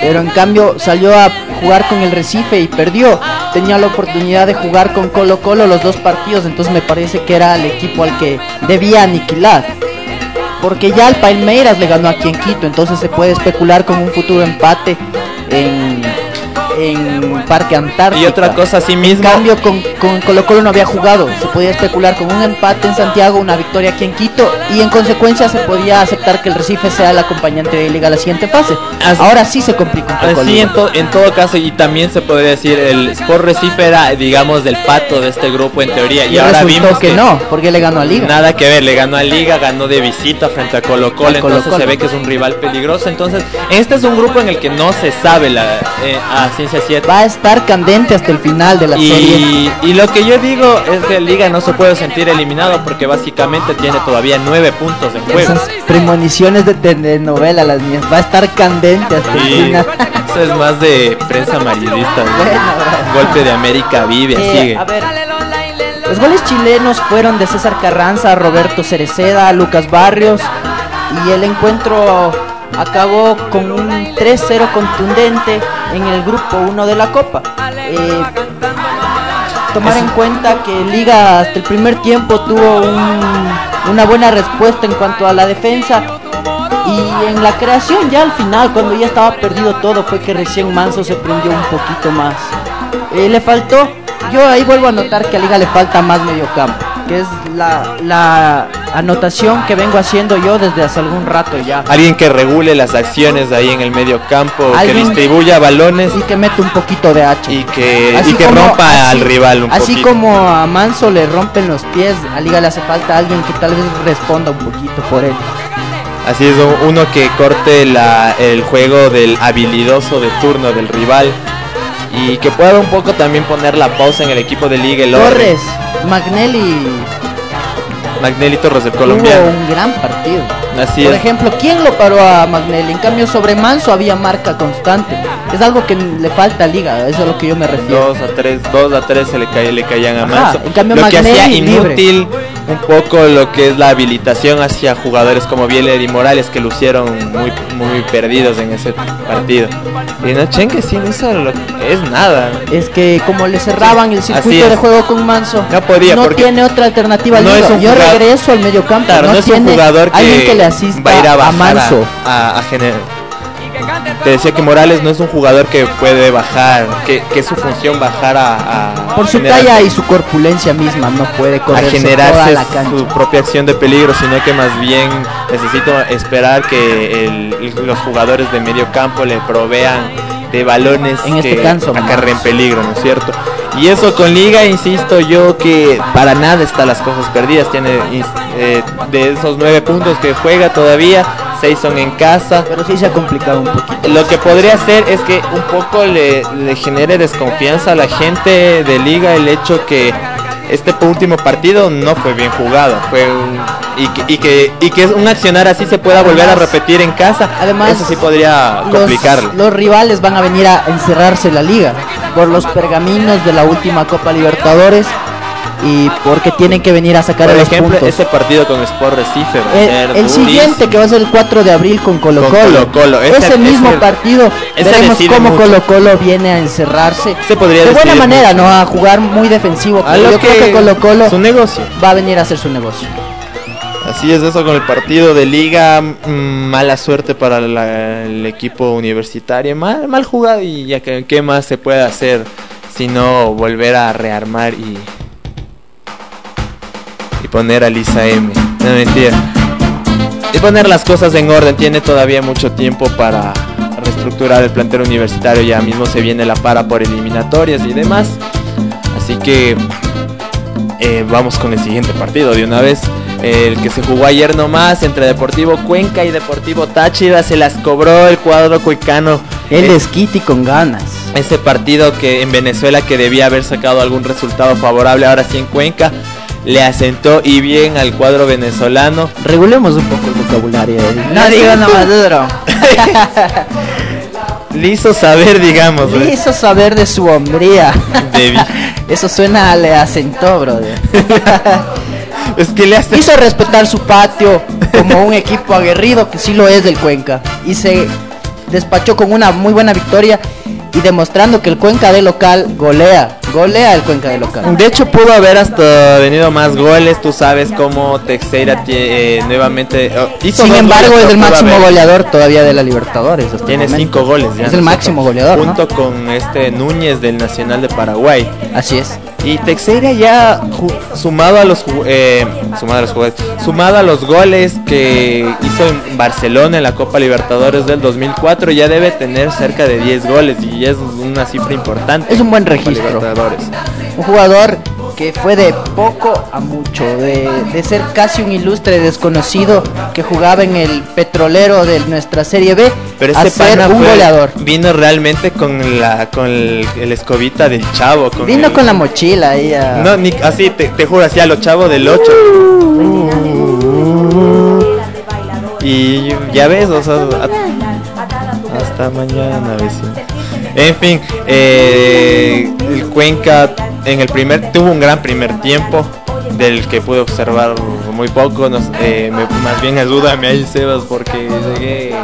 Pero en cambio salió a jugar con el Recife y perdió. Tenía la oportunidad de jugar con Colo Colo los dos partidos, entonces me parece que era el equipo al que debía aniquilar. Porque ya el Palmeiras le ganó aquí en Quito, entonces se puede especular con un futuro empate en, en Parque Antártico. Y otra cosa así En mismo, cambio, con, con Colo Colo no había jugado. Se podía especular con un empate en Santiago, una victoria aquí en Quito. Y en consecuencia se podía aceptar que el Recife sea el acompañante de Liga a la siguiente fase. Así- Ahora sí se complica un poco. Así Liga. en, to- en todo caso, y también se podría decir, el Sport Recife era, digamos, del pato de este grupo en teoría. Y, Y ahora vimos que, no, porque le ganó a Liga. Nada que ver, le ganó a Liga, ganó de visita frente a Colo Colo, Al Colo entonces Colo. se ve que es un rival peligroso. Entonces, este es un grupo en el que no se sabe la, eh, a ciencia cierta. Va a estar candente hasta el final de la serie. Y, lo que yo digo es que Liga no se puede sentir eliminado porque básicamente tiene todavía nueve puntos en juego. Esas premoniciones de, de- de novela, las mías. Va a estar candente hasta el final. eso es más de prensa amarillista. ¿no? Bueno, Golpe de América vive, Eh, sigue. a ver, los goles chilenos fueron de César Carranza, Roberto Cereceda, Lucas Barrios y el encuentro acabó con un 3-0 contundente en el grupo 1 de la Copa. Eh, tomar en cuenta que Liga hasta el primer tiempo tuvo un- una buena respuesta en cuanto a la defensa y en la creación ya al final, cuando ya estaba perdido todo, fue que recién Manso se prendió un poquito más. Eh, le faltó, yo ahí vuelvo a notar que a Liga le falta más mediocampo, que es la, la anotación que vengo haciendo yo desde hace algún rato ya. Alguien que regule las acciones ahí en el medio campo, que distribuya balones Y que mete un poquito de hacha. y que, Así y que como- rompa así- al rival un Así poquito. como a Manso le rompen los pies, a Liga le hace falta alguien que tal vez responda un poquito por él. Así es, uno que corte la, el juego del habilidoso de turno del rival y que pueda un poco también poner la pausa en el equipo de Liga el Orre. Torres, Magnelli Magnelli Torres del colombiano. un gran partido. Así Por es. ejemplo, ¿quién lo paró a Magnelli? En cambio, sobre Manso había marca constante. Es algo que le falta a Liga, eso es a lo que yo me refiero. Dos a tres, dos a tres se le, cae- le caían a Ajá, Manso. en cambio lo que hacía libre. inútil un poco lo que es la habilitación hacia jugadores como Bieler y Morales que lucieron muy, muy perdidos en ese partido. Y no no hizo lo- es nada. Es que como le cerraban el circuito de juego con Manso, No podía, no tiene otra alternativa. no Liga. es un yo regreso al medio campo, Claro, no, no, es un jugador que, alguien que le asista va a ir a bajar Manso. a, a generar. Te decía que Morales no es un jugador que puede bajar, que, que es su función bajar a, a Por su talla y su corpulencia misma, no puede a correr toda la cancha. su propia acción de peligro, sino que más bien necesito esperar que el- los jugadores de medio campo le provean de balones En este que caso, acarren peligro, ¿no es cierto? Y eso con Liga, insisto yo que para nada está las cosas perdidas. Tiene eh, de esos nueve puntos que juega todavía, seis son en casa. Pero sí se ha complicado un poquito. Lo que podría hacer es que un poco le, le genere desconfianza a la gente de liga el hecho que este último partido no fue bien jugado. Fue un- y, que, y, que, y que un accionar así se pueda volver a repetir en casa. Además, eso sí podría los, complicarlo. los rivales van a venir a encerrarse en la liga por los pergaminos de la última Copa Libertadores y porque tienen que venir a sacar Por los ejemplo, puntos. ese partido con Sport Recife va a ser el siguiente que va a ser el 4 de abril con Colo Con Colo. Colo-Colo. Ese- Ese, mismo ese- partido ese veremos cómo mucho. Colo Colo viene a encerrarse. De buena manera, mucho. ¿no? A jugar muy defensivo. A lo Yo creo que- que Colo Colo su negocio. va a venir a hacer su negocio. Así es eso con el partido de liga, mm, mala suerte para el equipo universitario, mal, mal jugado y ya que qué más se puede hacer sino volver a rearmar y y poner a Lisa M. No mentira. Y poner las cosas en orden, tiene todavía mucho tiempo para reestructurar el plantel universitario, ya mismo se viene la para por eliminatorias y demás. Así que eh, vamos con el siguiente partido de una vez. El que se jugó ayer nomás entre Deportivo Cuenca y Deportivo Táchira se las cobró el cuadro cuecano. El Eh, desquite y con ganas. ese partido que en Venezuela que debía haber sacado algún resultado favorable, ahora sí en Cuenca, le asentó y bien al cuadro venezolano. Regulemos un poco el vocabulario. eh. No digo nomás duro. Le hizo saber, digamos. Le ¿eh? hizo saber de su hombría. Debi- Eso suena a le asentó, brother. Es que le hace... Hizo respetar su patio como un equipo aguerrido que sí lo es del Cuenca. Y se despachó con una muy buena victoria y demostrando que el Cuenca de local golea. Golea el Cuenca de local. De hecho pudo haber hasta venido más goles, tú sabes cómo Texeira eh, nuevamente oh, hizo Sin embargo, goles, es el máximo haber- goleador todavía de la Libertadores. Tiene momento. cinco goles ya. Es el máximo goleador, ¿no? Junto con este Núñez del Nacional de Paraguay. Así es. Y Texeira ya sumado a los eh, sumado a los jugadores, sumado a los goles que hizo en Barcelona en la Copa Libertadores del 2004 ya debe tener cerca de 10 goles y es una cifra importante. Es un buen registro. Un jugador que fue de poco a mucho, de, de ser casi un ilustre desconocido que jugaba en el petrolero de nuestra Serie B Pero a ese ser un fue- goleador. vino realmente con la con el, el escobita del chavo. Con Vino el- con la mochila ahí a- No, ni, así te, te juro, así a los chavos del 8. Y ya ves, o sea, a- hasta mañana, vecino. En fin, eh, el Cuenca en el primer tuvo un gran primer tiempo del que pude observar muy poco. no sé, eh, más bien ayúdame ahí, Sebas, porque llegué,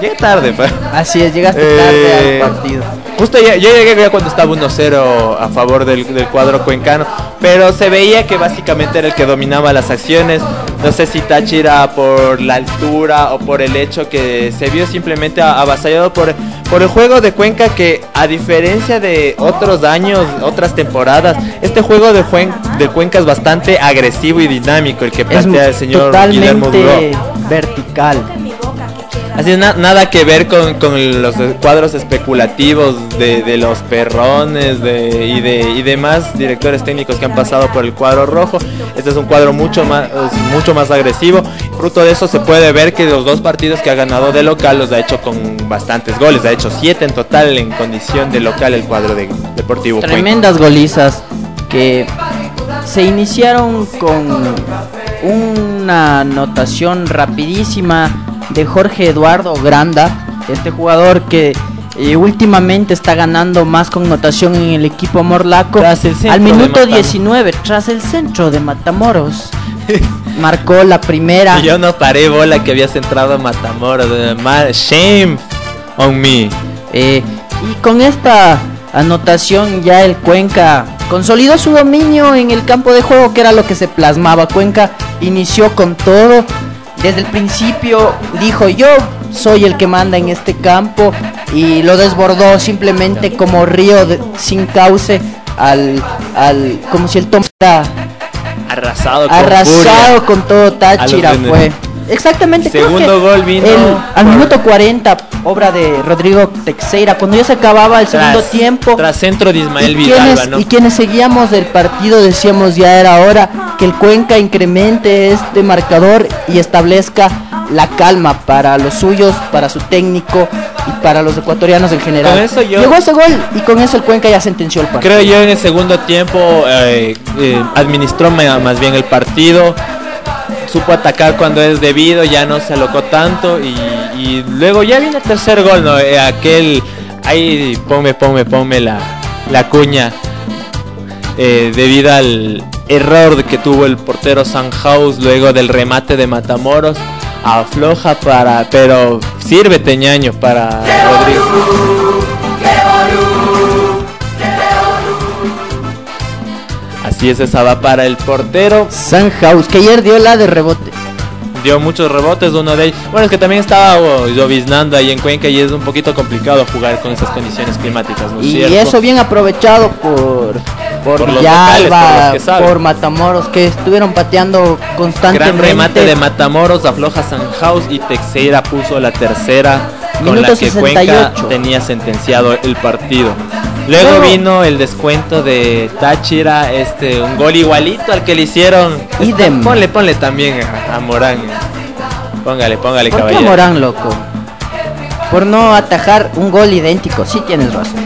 llegué tarde. pa. Así es, llegaste Eh, tarde al partido. Justo ya, yo llegué ya cuando estaba 1-0 a favor del, del cuadro cuencano, pero se veía que básicamente era el que dominaba las acciones. No sé si Táchira por la altura o por el hecho que se vio simplemente avasallado por, por el juego de Cuenca que a diferencia de otros años, otras temporadas, este juego de, Juen- de Cuenca es bastante agresivo y dinámico el que plantea el señor Guillermo Duró. vertical. Así es, na- nada que ver con, con los cuadros especulativos de, de los perrones de, y, de, y demás directores técnicos que han pasado por el cuadro rojo. Este es un cuadro mucho más, mucho más agresivo. Fruto de eso se puede ver que los dos partidos que ha ganado de local los ha hecho con bastantes goles. Ha hecho siete en total en condición de local el cuadro de Deportivo. Tremendas golizas que se iniciaron con una anotación rapidísima de Jorge Eduardo Granda, este jugador que eh, últimamente está ganando más connotación en el equipo morlaco. Tras el Al minuto Matamoros. 19, tras el centro de Matamoros, marcó la primera. Y yo no paré bola que había centrado a Matamoros. eh, Shame on me. Eh, y con esta anotación ya el Cuenca consolidó su dominio en el campo de juego, que era lo que se plasmaba. Cuenca inició con todo. Desde el principio dijo yo soy el que manda en este campo y lo desbordó simplemente como río de- sin cauce al, al como si el tomara Arrasado con arrasado furia. con todo Táchira fue. Exactamente. creo Segundo que gol vino el- al por- minuto 40, obra de Rodrigo Teixeira, cuando ya se acababa el segundo Tras- tiempo. Tras centro de Ismael y Vidalba, quienes, ¿no? y quienes seguíamos el partido decíamos ya era hora que el Cuenca incremente este marcador y establezca la calma para los suyos, para su técnico, y para los ecuatorianos en general. Con eso yo- Llegó ese gol y con eso el Cuenca ya sentenció el partido. Creo yo en el segundo tiempo eh, eh, administró más bien el partido, supo atacar cuando es debido, ya no se alocó tanto y, y luego ya viene el tercer gol, ¿no? Eh, aquel, ahí ponme, ponme, ponme la, la cuña eh, debido al error que tuvo el portero Sanhaus luego del remate de Matamoros. Afloja para, pero sirve Teñaño para Rodrigo. Así es, esa va para el portero. Sanhaus, que ayer dio la de rebote. Dio muchos rebotes, uno de ellos. Bueno, es que también estaba oh, lloviznando ahí en Cuenca y es un poquito complicado jugar con esas condiciones climáticas, ¿no es Y cierto? eso bien aprovechado por por, Por Villalba, locales, por Matamoros, que estuvieron pateando constantemente. Gran remate de Matamoros, afloja Sanhaus y Teixeira puso la tercera con Minuto la que Cuenca 68. tenía sentenciado el partido. Luego vino el descuento de Táchira, este, un gol igualito al que le hicieron. Idem. Ponle, ponle también a, a Morán. Póngale, póngale, ¿Por qué caballero. Morán, loco? Por no atajar un gol idéntico, sí tienes razón.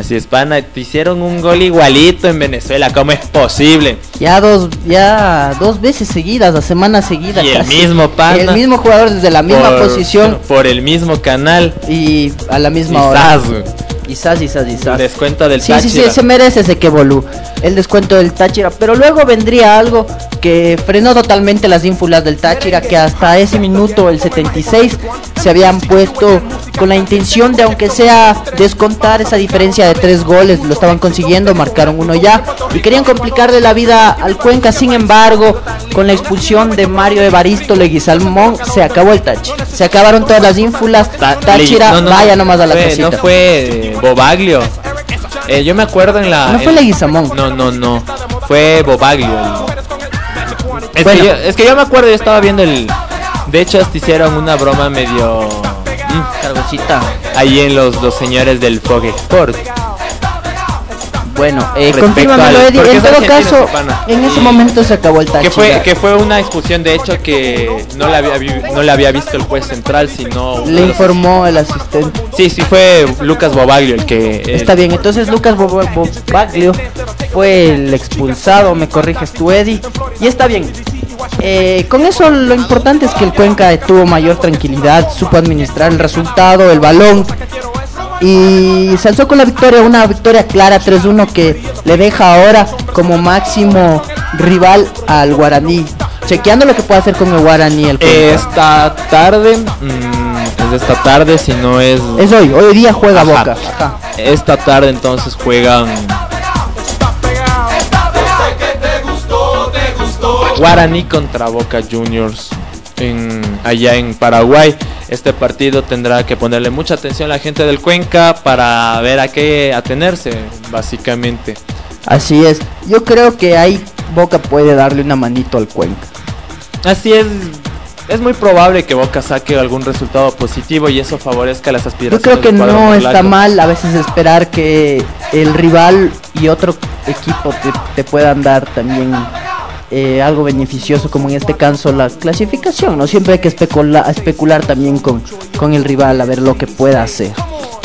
Así es, pana, te hicieron un gol igualito en Venezuela, ¿cómo es posible? Ya dos, ya dos veces seguidas, la semana seguida. Y el mismo pana. El mismo jugador desde la misma Por- posición Por el mismo canal. y a la misma Quizás, hora. Quizás, quizás, quizás. Descuento del Sí, sí, sí, Táchira. se merece ese que volú. El descuento del Táchira. Pero luego vendría algo que frenó totalmente las ínfulas del Táchira, que hasta ese minuto, el 76, se habían puesto con la intención de, aunque sea, descontar esa diferencia de tres goles. Lo estaban consiguiendo, marcaron uno ya. Y querían complicarle la vida al Cuenca. Sin embargo, con la expulsión de Mario Evaristo Leguizamón, se acabó el Táchira. Se acabaron todas las ínfulas. Ta- Táchira, no, no, vaya no, nomás a la fue- casita. No fue eh, Bobaglio. Eh, yo me acuerdo en la. No fue en- Leguizamón. No, no, no. Fue Bobaglio. el- Es, Bueno. que yo, es que yo me acuerdo, yo estaba viendo el. De hecho, hasta hicieron una broma medio. mm, ahí en los, los señores del Fog Sport. Bueno, eh, al- Eddie. En todo caso, en ese momento se acabó el Táchira. Que fue, que fue una expulsión, de hecho, que no la había, vi- no la había visto el juez central, sino. Le informó el asistente. Sí, sí, fue Lucas Bobaglio el que. el- Está bien, entonces Lucas Bob- Bobaglio fue el expulsado, me corriges tú, Eddie. Y está bien. Eh, con eso lo importante es que el Cuenca tuvo mayor tranquilidad, supo administrar el resultado, el balón. Y se alzó con la victoria, una victoria clara 3-1 que le deja ahora como máximo rival al Guaraní. Chequeando lo que puede hacer con el Guaraní el. Esta tarde, mm, es de esta tarde, si no es. Es hoy, hoy día juega Ajá. Boca. Ajá. Esta tarde entonces juegan. Guaraní contra Boca Juniors en, allá en Paraguay. Este partido tendrá que ponerle mucha atención a la gente del Cuenca para ver a qué atenerse, básicamente. Así es. Yo creo que ahí Boca puede darle una manito al Cuenca. Así es, es muy probable que Boca saque algún resultado positivo y eso favorezca las Yo aspiraciones. creo que no está mal a veces esperar que el rival y otro equipo te, te puedan dar también eh, algo beneficioso, como en este caso la clasificación. No siempre hay que especula- especular también con, con el rival a ver lo que pueda hacer.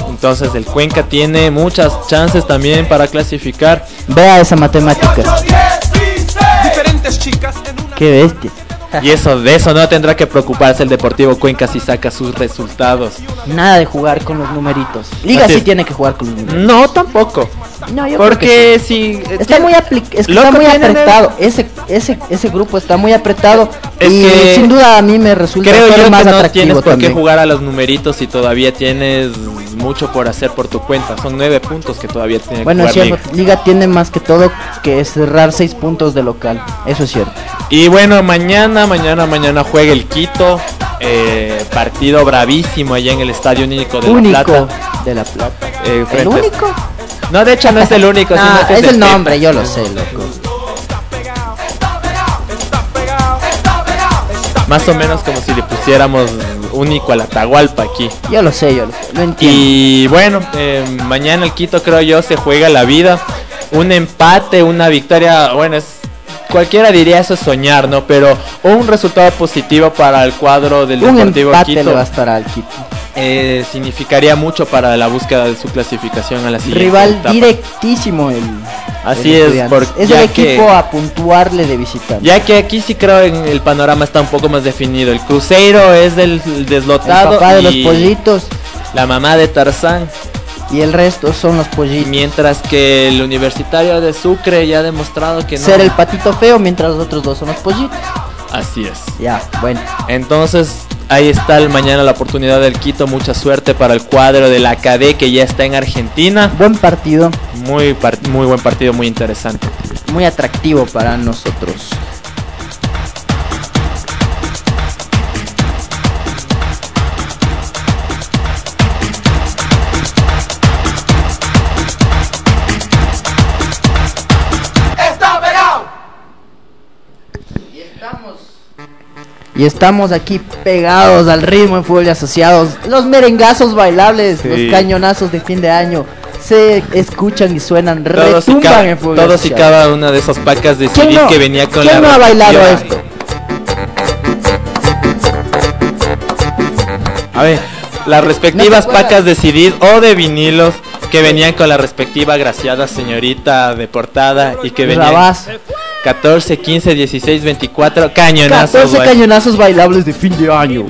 Entonces el Cuenca tiene muchas chances también para clasificar. Vea esa matemática. Qué bestia. Y eso de eso no tendrá que preocuparse el Deportivo Cuenca si saca sus resultados. Nada de jugar con los numeritos. Liga Así sí es. tiene que jugar con los numeritos. No, tampoco. No, yo Porque si Está muy, es que está muy tienen el- apretado. Ese, ese, ese grupo está muy apretado. Es y que sin duda a mí me resulta creo yo más que no atractivo tienes por qué jugar a los numeritos si todavía tienes mucho por hacer por tu cuenta. Son nueve puntos que todavía tiene Bueno, que es jugar cierto, Liga. Liga tiene más que todo que cerrar seis puntos de local. Eso es cierto. Y bueno, mañana, mañana, mañana juega el Quito. eh, partido bravísimo allá en el Estadio Único de único La Plata. de la Plata. eh, ¿El único? No, de hecho no es el único. Sino que es el de- nombre, yo lo sé, loco. Más o menos como si le pusiéramos único a la Atahualpa aquí. Yo lo sé, yo lo sé. Lo entiendo. Y bueno, eh, mañana el Quito creo yo se juega la vida. un empate, una victoria, bueno, es cualquiera diría eso es soñar, ¿no? Pero un resultado positivo para el cuadro del Un Deportivo empate Quito le bastará al Quito. Eh, significaría mucho para la búsqueda de su clasificación a la siguiente Rival etapa. directísimo el. Así el es, porque es el que- equipo a puntuarle de visitante. Ya que aquí sí creo en el panorama está un poco más definido. El Cruzeiro es del el deslotado papá de los pollitos la mamá de Tarzán. y el resto son los pollitos. Mientras que el Universitario de Sucre ya ha demostrado que no. Ser el patito feo mientras los otros dos son los pollitos. Así es. Ya, bueno. Entonces, ahí está el mañana la oportunidad del Quito. Mucha suerte para el cuadro de la KD que ya está en Argentina. Buen partido, Muy, par- muy buen partido, muy interesante. muy atractivo para nosotros. Y estamos aquí pegados al ritmo en fútbol y asociados. Los merengazos bailables, Sí. los cañonazos de fin de año se escuchan y suenan, Todos y, cada, en fútbol todos y cada una de esas pacas de ¿Quién CD no? que venía con ¿Quién la no ha bailado esto? A ver, las respectivas ¿No pacas de CD o de vinilos que venían con la respectiva agraciada señorita de portada y que venían Rabás. 14, 15, 16, 24 cañonazos. 14 güey. cañonazos bailables de fin de año.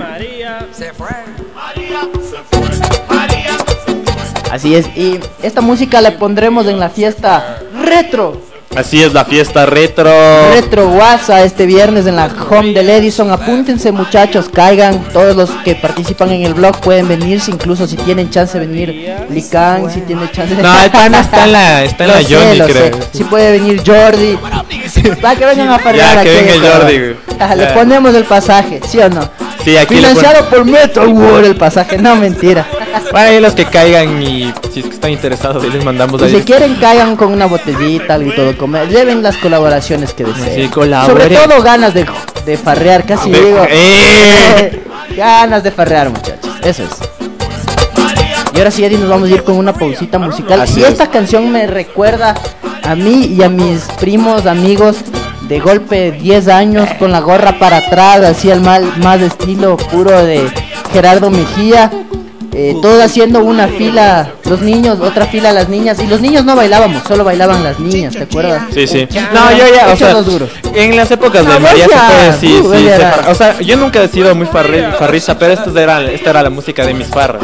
Así es, y esta música la pondremos en la fiesta retro. Así es la fiesta retro. Retro Guasa este viernes en la home del Edison. Apúntense muchachos, caigan. Todos los que participan en el blog pueden venirse, incluso si tienen chance de venir. Lican, si tiene chance de... No, está en la, está en la sé, Johnny, lo creo. sé. Si puede venir Jordi. Para que vengan a farrear Ya, que aquí. venga el Ecuador. Jordi. Ah, Le ponemos el pasaje, ¿sí o no? Sí, aquí le Financiado por Metro World el pasaje, no mentira. Para ahí los que caigan y si es que están interesados ahí les mandamos Y ahí. si quieren caigan con una botellita, algo y todo comer. Lleven las colaboraciones que deseen. Sí. Sobre todo ganas de, de farrear, casi De- digo. ¡Eh! ganas de farrear, muchachos. Eso es. Y ahora sí, Eddie, nos vamos a ir con una pausita musical. Así y es. esta canción me recuerda a mí y a mis primos, amigos, de golpe 10 años, con la gorra para atrás, así el mal, más estilo puro de Gerardo Mejía. Eh, todos haciendo una fila, los niños, otra fila las niñas, y los niños no bailábamos, solo bailaban las niñas, ¿te acuerdas? Sí, sí. No, yo ya, o sea, en las épocas de María se puede, sí, sí, se o sea, yo nunca he sido muy farri- farrista, pero esto era, esta era la música de mis farras.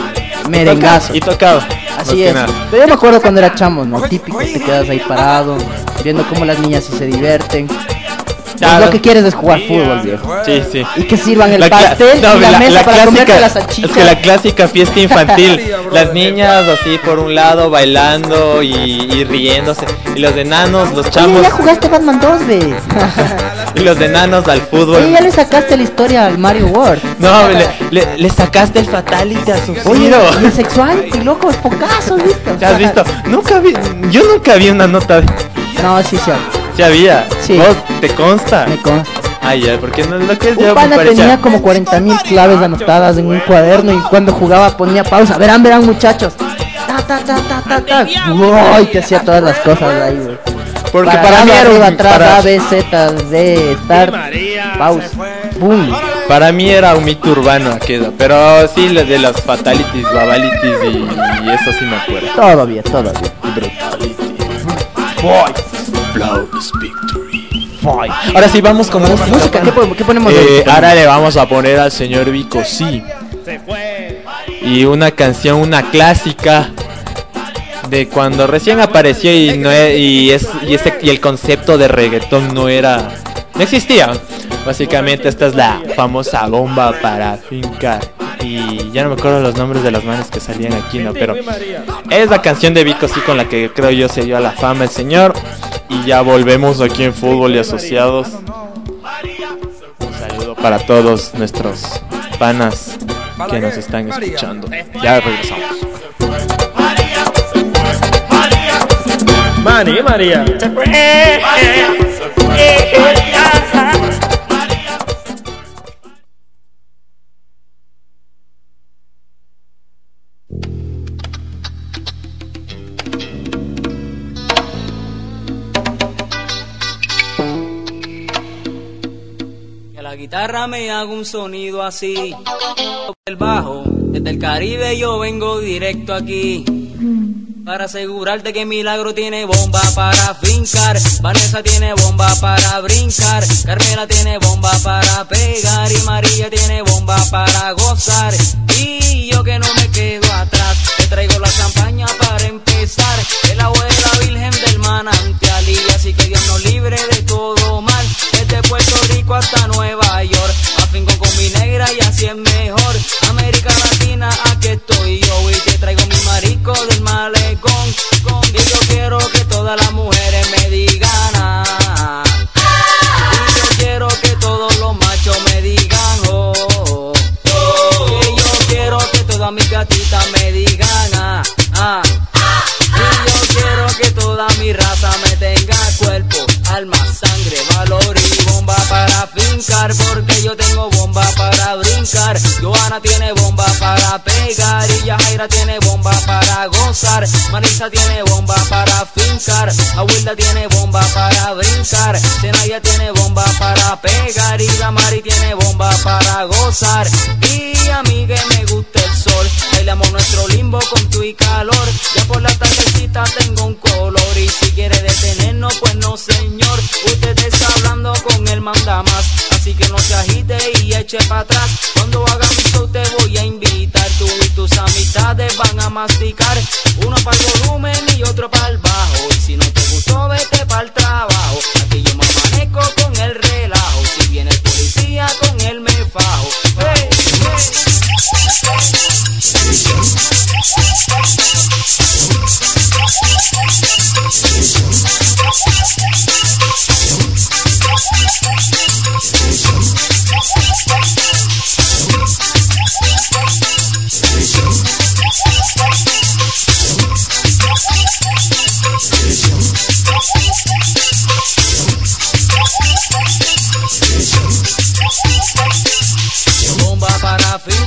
Merengazo. Y tocaba. Así es. Pero yo me acuerdo cuando era chamos, ¿no? Típico, te quedas ahí parado, viendo cómo las niñas sí se divierten. Ya, lo que quieres es jugar fútbol, viejo. Sí, sí. Y que sirvan el La pastel no, y la, mesa para comerte las Es que la clásica fiesta infantil, las niñas así por un lado bailando y, y riéndose, y los enanos, los Oye, chamos, ya jugaste Batman 2, ve. y los enanos al Oye, fútbol. ya le sacaste la historia al Mario World. No, le, le- le sacaste el fatality a su Oye, y el sexual, y loco, es pocazo, ¿viste? ¿Te has visto? Nunca vi, yo nunca vi una nota de... No, sí, sí. Sí había. Sí. ¿Vos te consta? Me consta. Ay, ya, porque no lo que es me pana tenía como 40 mil claves anotadas en un cuaderno y cuando jugaba ponía pausa. Verán, verán muchachos. Ta, ta, ta, ta, ta, ta. Uy, te hacía todas las cosas ahí, güey. Porque para, mí era arriba, un, atrás, para, A, B, Z, D, start, pausa. Boom. para mí era un mito urbano aquello, pero sí de los fatalities, babalities y, y eso sí me acuerdo. Todo bien, todo bien. Ahora sí vamos con música. Música, ¿qué, pon- qué ponemos Eh, ahora le vamos a poner al señor Vico sí. Y una canción, una clásica de cuando recién apareció y no e- y es y ese y el concepto de reggaetón no era no existía. Básicamente esta es la famosa bomba para fincar. Y ya no me acuerdo los nombres de las manos que salían aquí, no, pero es la canción de Vico sí con la que creo yo se dio a la fama el señor y ya volvemos aquí en fútbol y asociados. Un saludo para todos nuestros panas que nos están escuchando. Ya regresamos. Mani, María. Guitarra me hago un sonido así. El bajo, desde el Caribe yo vengo directo aquí. Para asegurarte que Milagro tiene bomba para fincar, Vanessa tiene bomba para brincar, Carmela tiene bomba para pegar y María tiene bomba para gozar. Y yo que no me quedo atrás, te traigo la champaña para empezar. El agua de Virgen del manantial y así que Dios nos libre de todo Hasta Nueva York, afinco con mi negra y así es mejor. América Latina, aquí estoy yo y te traigo mi marico del malecón. Y yo quiero que todas las mujeres me digan ah. Y yo quiero que todos los machos me digan oh. oh. Que yo quiero que todas mis gatitas me digan ah. ah. Y yo quiero que toda mi raza me tenga cuerpo, alma, Porque yo tengo bomba para brincar. Joana tiene bomba para pegar. Y Yajaira tiene bomba para gozar. Marisa tiene bomba para fincar. Abuela tiene bomba para brincar. Zenaya tiene bomba para pegar. Y Damari tiene bomba para gozar. Y a mí que me gusta el. Bailamos nuestro limbo con tu y calor. Ya por la tardecita tengo un color. Y si quiere detenernos, pues no, señor. Usted está hablando con el mandamás. Así que no se agite y eche para atrás. Cuando haga mi te voy a invitar. Tú y tus amistades van a masticar. Uno para el volumen y otro para el bajo. Y si no te gustó, vete para el trabajo. Aquí yo me amanezco con el relajo. Si viene el policía, con él me fajo. Hey, Bomba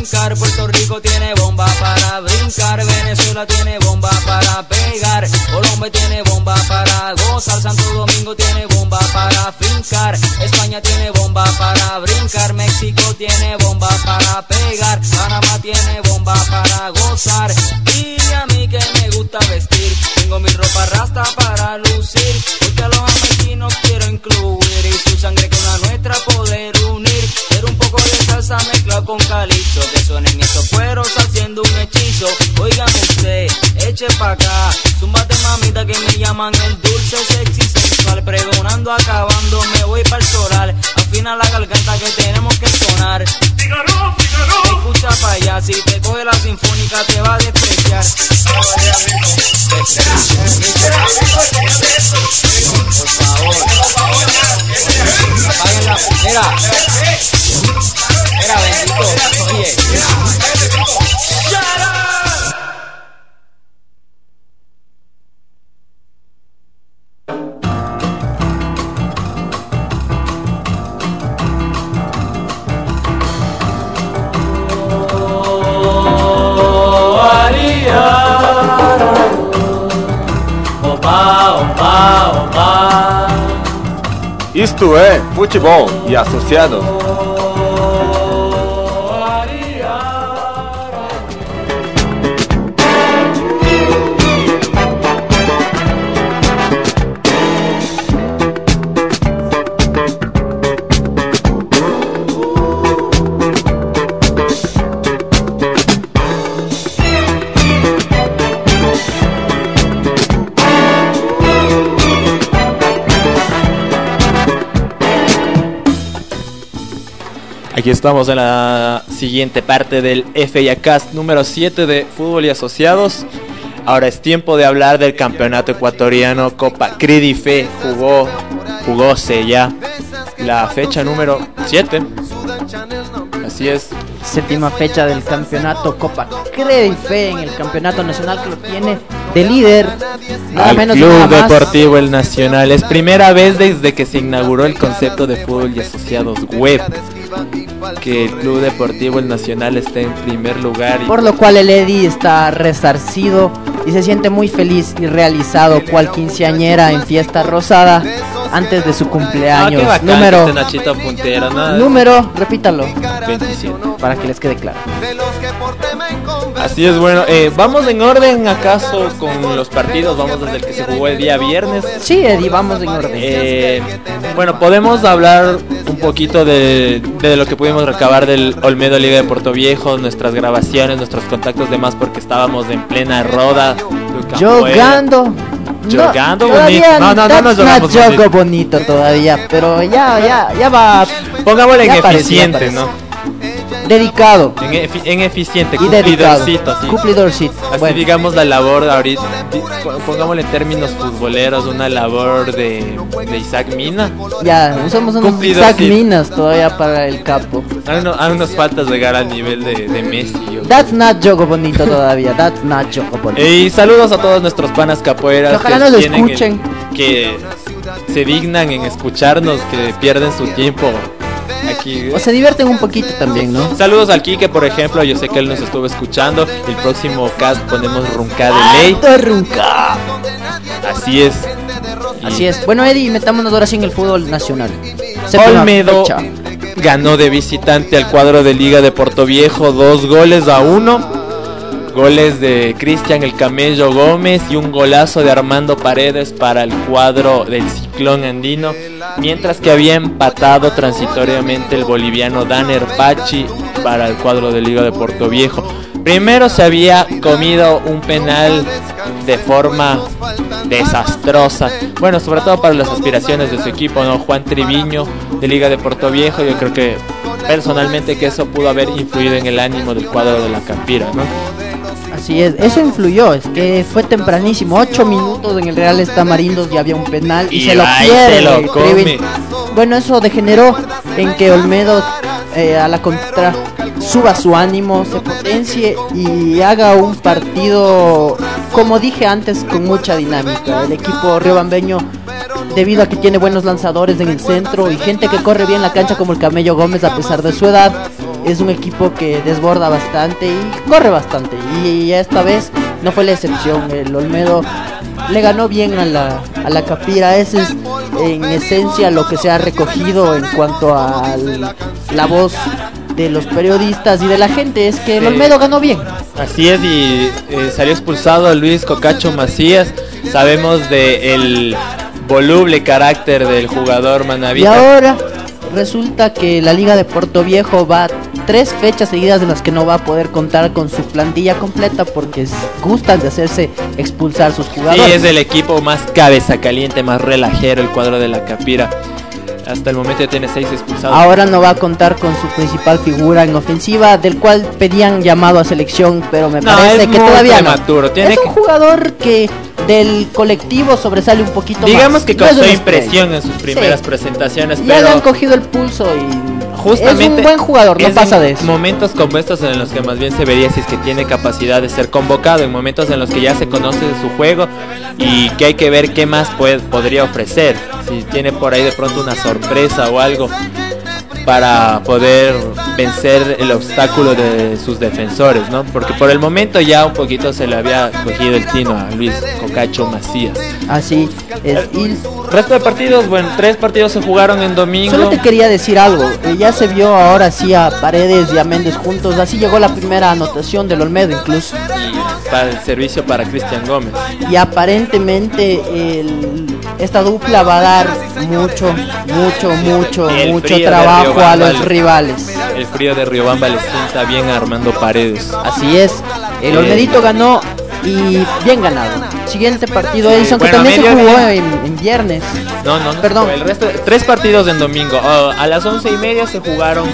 Puerto Rico tiene bomba para brincar, Venezuela tiene bomba para pegar, Colombia tiene bomba para gozar, Santo Domingo tiene bomba para fincar, España tiene bomba para brincar, México tiene bomba para pegar, Panamá tiene bomba para gozar, y a mí que me gusta vestir, tengo mi ropa rasta para lucir, porque a los americanos quiero incluir y su sangre con la nuestra poder unir, pero un poco de salsa con calipso Que suenen esos cueros haciendo un hechizo. Oigan usted, eche pa' acá Zumbate mamita que me llaman el dulce sexy sensual. Pregonando, acabando, me voy para el solar. Afina la garganta que tenemos que sonar. Escucha pa' allá, si te coge la sinfónica te va a despreciar. Por favor Apaguen la... Mira. Mira. Isto é futebol e associado. Aquí estamos en la siguiente parte del FIACAST número 7 de Fútbol y Asociados. Ahora es tiempo de hablar del campeonato ecuatoriano Copa Credife. Jugó, jugóse ya la fecha número 7. Así es. Séptima fecha del campeonato Copa Credife en el campeonato nacional que lo tiene de líder. Nada Al menos Club nada. Deportivo El Nacional. Es primera vez desde que se inauguró el concepto de fútbol y asociados web que el Club Deportivo El Nacional esté en primer lugar. y- Por lo cual el Eddie está resarcido y se siente muy feliz y realizado cual quinceañera en fiesta rosada antes de su Ah, cumpleaños. bacán número, Nachito Puntero, ¿no? número, repítalo, 27. para que les quede claro. Así es, bueno, eh, vamos en orden acaso con los partidos, vamos desde el que se jugó el día viernes. Sí, Eddie, vamos en orden. Eh, bueno, podemos hablar un poquito de, de lo que pudimos recabar del Olmedo Liga de Puerto Viejo, nuestras grabaciones, nuestros contactos demás, porque estábamos en plena roda. Jogando. Jogando todavía bonito. No, no, no jogamos jogo bonito. bonito todavía, pero ya, ya, ya va. Pongámosle en eficiente, parece. ¿no? Dedicado En, efi- en eficiente, y cumplidorcito, así. Cumplidorcito. Así Bueno, digamos la labor ahorita, pongámosle términos futboleros, una labor de, de Isaac Mina. ya, somos unos. Isaac Minas todavía para el capo. Aún, no- aún nos falta llegar al nivel de, de Messi. yo. That's not jogo bonito todavía. That's not jogo bonito. Y saludos a todos nuestros panas capoeiras Que ojalá nos tienen el- escuchen. que se dignan en escucharnos, que pierden su tiempo aquí. O se divierten un poquito también, ¿no? Saludos al Kike, por ejemplo, yo sé que él nos estuvo escuchando. El próximo cast ponemos Runca de ley. Runca. Así es. Y Así es. Bueno, Eddie, metámonos ahora sí en el fútbol nacional. Séptima Olmedo fecha. ganó de visitante al cuadro de Liga de Puerto Viejo, dos goles a uno. Goles de Cristian el Camello Gómez y un golazo de Armando Paredes para el cuadro del Ciclón Andino, mientras que había empatado transitoriamente el boliviano Daner Pachi para el cuadro de Liga de Puerto Viejo. Primero se había comido un penal de forma desastrosa. Bueno, sobre todo para las aspiraciones de su equipo, ¿no? Juan Triviño de Liga de Puerto Viejo, yo creo que personalmente que eso pudo haber influido en el ánimo del cuadro de la Campira, ¿no? Así es, eso influyó, es que fue tempranísimo, 8 minutos en el Real Estamarindos y había un penal y, Y se lo pierde. lo come. Bueno, eso degeneró en que Olmedo eh, a la contra suba su ánimo, se potencie y haga un partido, como dije antes, con mucha dinámica. El equipo riobambeño, debido a que tiene buenos lanzadores en el centro y gente que corre bien la cancha como el Camello Gómez a pesar de su edad, es un equipo que desborda bastante y corre bastante. Y esta vez no fue la excepción. El Olmedo le ganó bien a la, a la Capira. Ese es en esencia lo que se ha recogido en cuanto a la voz de los periodistas y de la gente. Es que el. Olmedo ganó bien. Así es, y eh, salió expulsado Luis Cocacho Macías. Sabemos de el voluble carácter del jugador Y manavita. ahora resulta que la Liga de Puerto Viejo va tres fechas seguidas en las que no va a poder contar con su plantilla completa porque gustan de hacerse expulsar sus Sí, jugadores. es el equipo más cabeza caliente, más relajero, el cuadro de la Capira. Hasta el momento ya tiene seis expulsados. Ahora no va a contar con su principal figura en ofensiva, del cual pedían llamado a selección, pero me No, parece es que muy todavía no. tiene es un que- jugador que del colectivo sobresale un poquito Digamos más. que No es causó impresión en sus primeras Sí. presentaciones. Ya le pero han cogido el pulso y justamente es un buen jugador, no pasa en de eso. momentos como estos en los que más bien se vería si es que tiene capacidad de ser convocado, en momentos en los que ya se conoce de su juego y que hay que ver qué más puede, podría ofrecer, si tiene por ahí de pronto una sorpresa o algo para poder vencer el obstáculo de sus defensores, ¿no? Porque por el momento ya un poquito se le había cogido el tino a Luis Cocacho Macías. Así es. Y Resto de partidos, bueno, tres partidos se jugaron en domingo. Solo te quería decir algo. eh, Ya se vio ahora sí a Paredes y a Méndez juntos. Así llegó la primera anotación del Olmedo incluso. y para el servicio para Cristian Gómez. Y aparentemente el- esta dupla va a dar mucho, mucho, mucho, mucho trabajo a los le- rivales. El frío de Riobamba le sienta bien a Armando Paredes. Así es. El Eh, Olmedito ganó y bien ganado. Siguiente partido Edison que también se jugó en, en viernes. No, no, no. Perdón. El resto, tres partidos en domingo. Oh, a las once y media se jugaron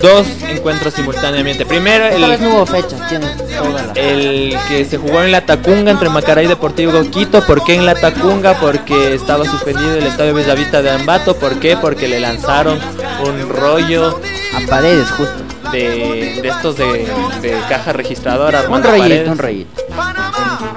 dos encuentros simultáneamente. Primero Esta vez el, no hubo fecha. Tienes toda la... el que se jugó en la Tacunga entre Macaray y Deportivo Quito. ¿Por qué en la Tacunga? Porque estaba suspendido el estadio Bellavista de Ambato. ¿Por qué? Porque le lanzaron un rollo A Paredes justo. De, de estos de, de caja registradora. Un rayito, un rayito.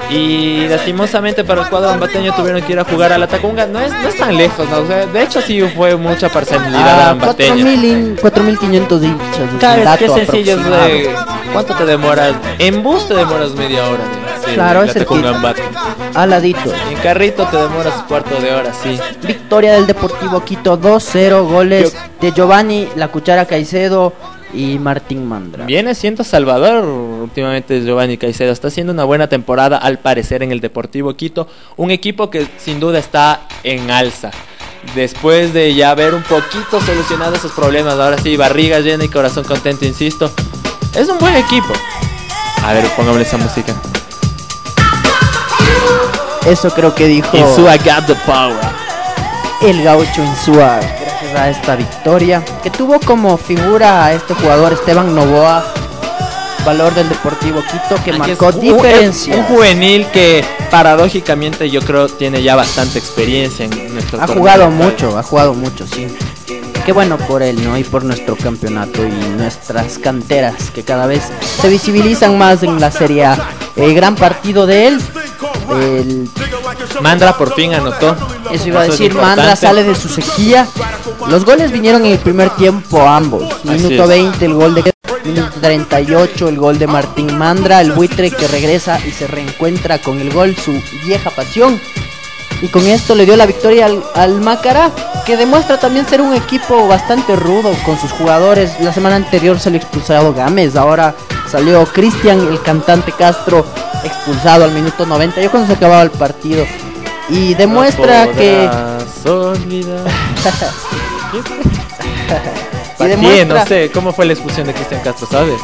Y lastimosamente para el cuadro ambateño tuvieron que ir a jugar a la Tacunga. No es, no es tan lejos, ¿no? O sea, de hecho sí fue mucha parcialidad Ah, ambateña. 4.000 hin- 4.500 hinchas. Claro, qué sencillo es de- ¿Cuánto te demoras? En bus te demoras media hora. de Claro, es la cerquita. Tacungambato. Al ladito. En carrito te demoras cuarto de hora, sí. Victoria del Deportivo Quito 2-0, goles de Giovanni, La Cuchara Caicedo y Martín Mandra. Viene siendo Salvador últimamente Giovanni Caicedo. Está haciendo una buena temporada al parecer en el Deportivo Quito. Un equipo que sin duda está en alza. Después de ya haber un poquito solucionado esos problemas, ahora sí, barriga llena y corazón contento, insisto. Es un buen equipo. A ver, pongámosle esa música. Eso creo que dijo Insua got the power. el gaucho Insua a esta victoria que tuvo como figura a este jugador Esteban Novoa, valor del Deportivo Quito que marcó diferencia. Un, juvenil que paradójicamente yo creo tiene ya bastante experiencia en nuestro Ha jugado mucho, ha jugado mucho, sí. Qué bueno por él, ¿no? Y por nuestro campeonato y nuestras canteras que cada vez se visibilizan más en la Serie A. El gran partido de él. El, Mandra por fin anotó. eso iba a es decir, Mandra sale de su sequía. Los goles vinieron en el primer tiempo ambos. Minuto es. 20 el gol de minuto 38 el gol de Martín Mandra, el buitre que regresa y se reencuentra con el gol, su vieja pasión. Y con esto le dio la victoria al, al Macará, que demuestra también ser un equipo bastante rudo con sus jugadores. La semana anterior salió expulsado Gámez, ahora salió Cristian, el cantante Castro, expulsado al minuto 90, yo cuando se acababa el partido. Y demuestra No que... y demuestra, no sé, ¿cómo fue la expulsión de Cristian Castro, sabes?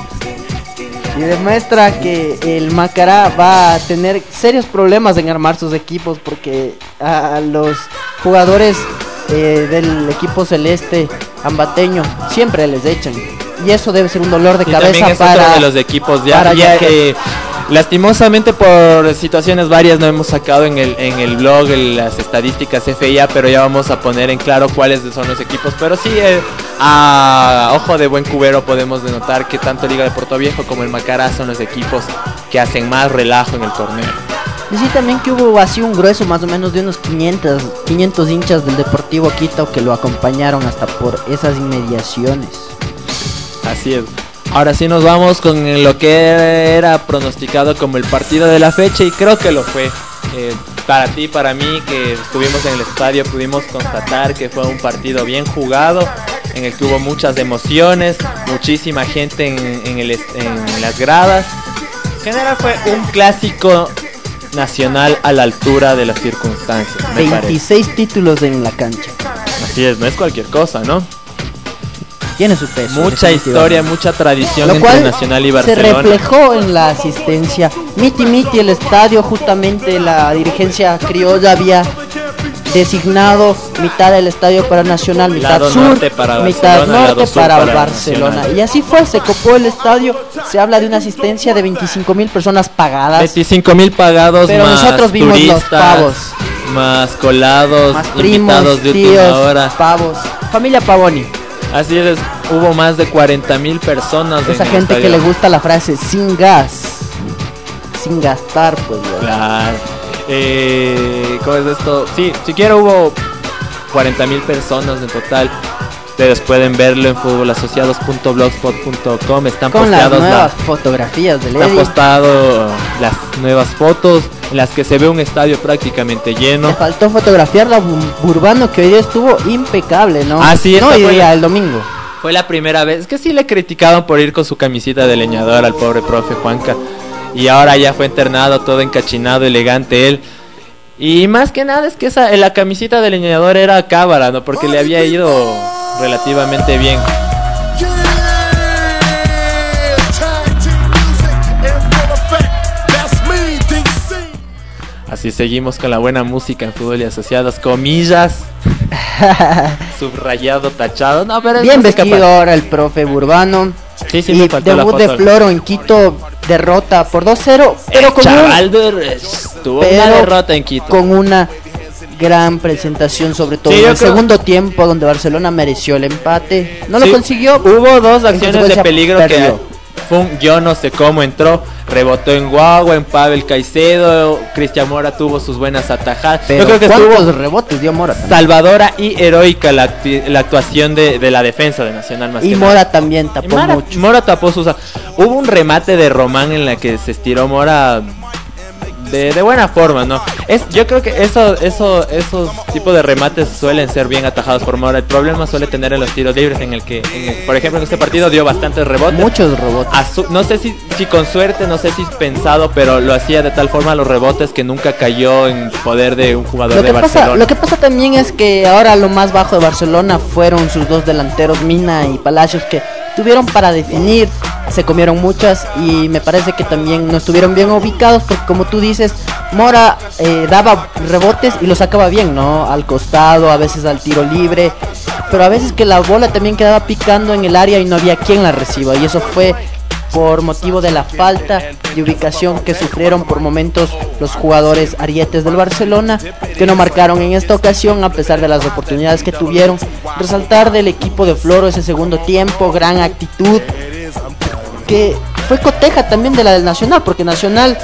Y demuestra que el Macará va a tener serios problemas en armar sus equipos porque a, los jugadores eh, del equipo celeste ambateño siempre les echan. Y eso debe ser un dolor de Y cabeza para de los equipos ya, para ya, eh, lastimosamente por situaciones varias no hemos sacado en el en el blog las estadísticas FIA, pero ya vamos a poner en claro cuáles son los equipos. Pero sí, eh, a ojo de buen cubero podemos denotar que tanto Liga de Puerto Viejo como el Macará son los equipos que hacen más relajo en el torneo. Y sí, también que hubo así un grueso más o menos de unos 500, 500 hinchas del Deportivo Quito que lo acompañaron hasta por esas inmediaciones. Así es. Ahora sí nos vamos con lo que era pronosticado como el partido de la fecha y creo que lo fue. Eh, para ti, para mí, que estuvimos en el estadio, pudimos constatar que fue un partido bien jugado, en el que hubo muchas emociones, muchísima gente en, en el en las gradas. En general fue un clásico nacional a la altura de las circunstancias. me parece. 26 títulos en la cancha. Así es, no es cualquier cosa, ¿no? Tiene su peso. Mucha historia, mucha tradición Lo entre Nacional y se Barcelona. reflejó en la asistencia. Miti Miti el estadio, justamente la dirigencia criolla había designado mitad del estadio para Nacional, mitad Lado sur, norte para mitad norte para, para Barcelona. Nacional. Y así fue, se copó el estadio. Se habla de una asistencia de 25 mil personas pagadas. 25 mil pagados Pero más nosotros vimos los pavos. más colados, Más primos, invitados de tíos, última hora. pavos. Familia Pavoni. Así es, hubo más de 40 mil personas. en Esa el gente que le gusta la frase sin gas. Sin gastar, pues. ¿verdad? Claro. Eh, ¿Cómo es esto? Sí, siquiera hubo 40 mil personas en total. Ustedes pueden verlo en futbolasociados.blogspot.com. Están Con las posteados la- nuevas fotografías del Está Eddie. postado las nuevas fotos en las que se ve un estadio prácticamente Me lleno. faltó fotografiar la Bu- Burbano que hoy día estuvo impecable, ¿no? Ah, sí, no, hoy día, el domingo. Fue la primera vez. Es que sí le criticaban por ir con su camisita de leñador al pobre profe Juanca. Y ahora ya fue internado, todo encachinado, elegante él. Y más que nada es que esa, la camisita de leñador era cábara, ¿no? Porque le había ido relativamente bien. Así seguimos con la buena música en fútbol y asociados, comillas, subrayado, tachado. No, pero Bien vestido ahora el profe Burbano. Sí, sí, y debut de. Floro en Quito, derrota por 2-0, pero El con, un- de- una derrota en Quito. con una gran presentación, sobre todo Sí, en el creo- segundo tiempo, donde Barcelona mereció el empate. No Sí, lo consiguió. Hubo dos acciones de peligro perdió. que un yo no sé cómo entró, rebotó en Guagua, en Pavel Caicedo, Cristian Mora tuvo sus buenas atajadas. Pero Yo creo que ¿cuántos estuvo rebotes dio Mora? también? salvadora y heroica la, la actuación de, de la defensa de Nacional más Y que Mora nada. también tapó mucho. Mora tapó sus... Hubo un remate de Román en la que se estiró Mora de, de buena forma, ¿no? Es, yo creo que eso, eso, esos tipos de remates suelen ser bien atajados por Mora. El problema suele tener en los tiros libres, en el que, en el- por ejemplo, en este partido dio bastantes rebotes. Muchos rebotes. Su- no sé si, si con suerte, no sé si pensado, pero lo hacía de tal forma los rebotes que nunca cayó en poder de un jugador Lo de pasa, Barcelona. lo que pasa también es que ahora lo más bajo de Barcelona fueron sus dos delanteros, Mina y Palacios, que tuvieron para definir, se comieron muchas y me parece que también no estuvieron bien ubicados porque como tú dices, Mora eh, daba rebotes y los sacaba bien, ¿no? Al costado, a veces al tiro libre, pero a veces que la bola también quedaba picando en el área y no había quien la reciba y eso fue por motivo de la falta de ubicación que sufrieron por momentos los jugadores arietes del Barcelona, que no marcaron en esta ocasión a pesar de las oportunidades que tuvieron. Resaltar del equipo de Floro ese segundo tiempo, gran actitud, que fue coteja también de la del Nacional, porque Nacional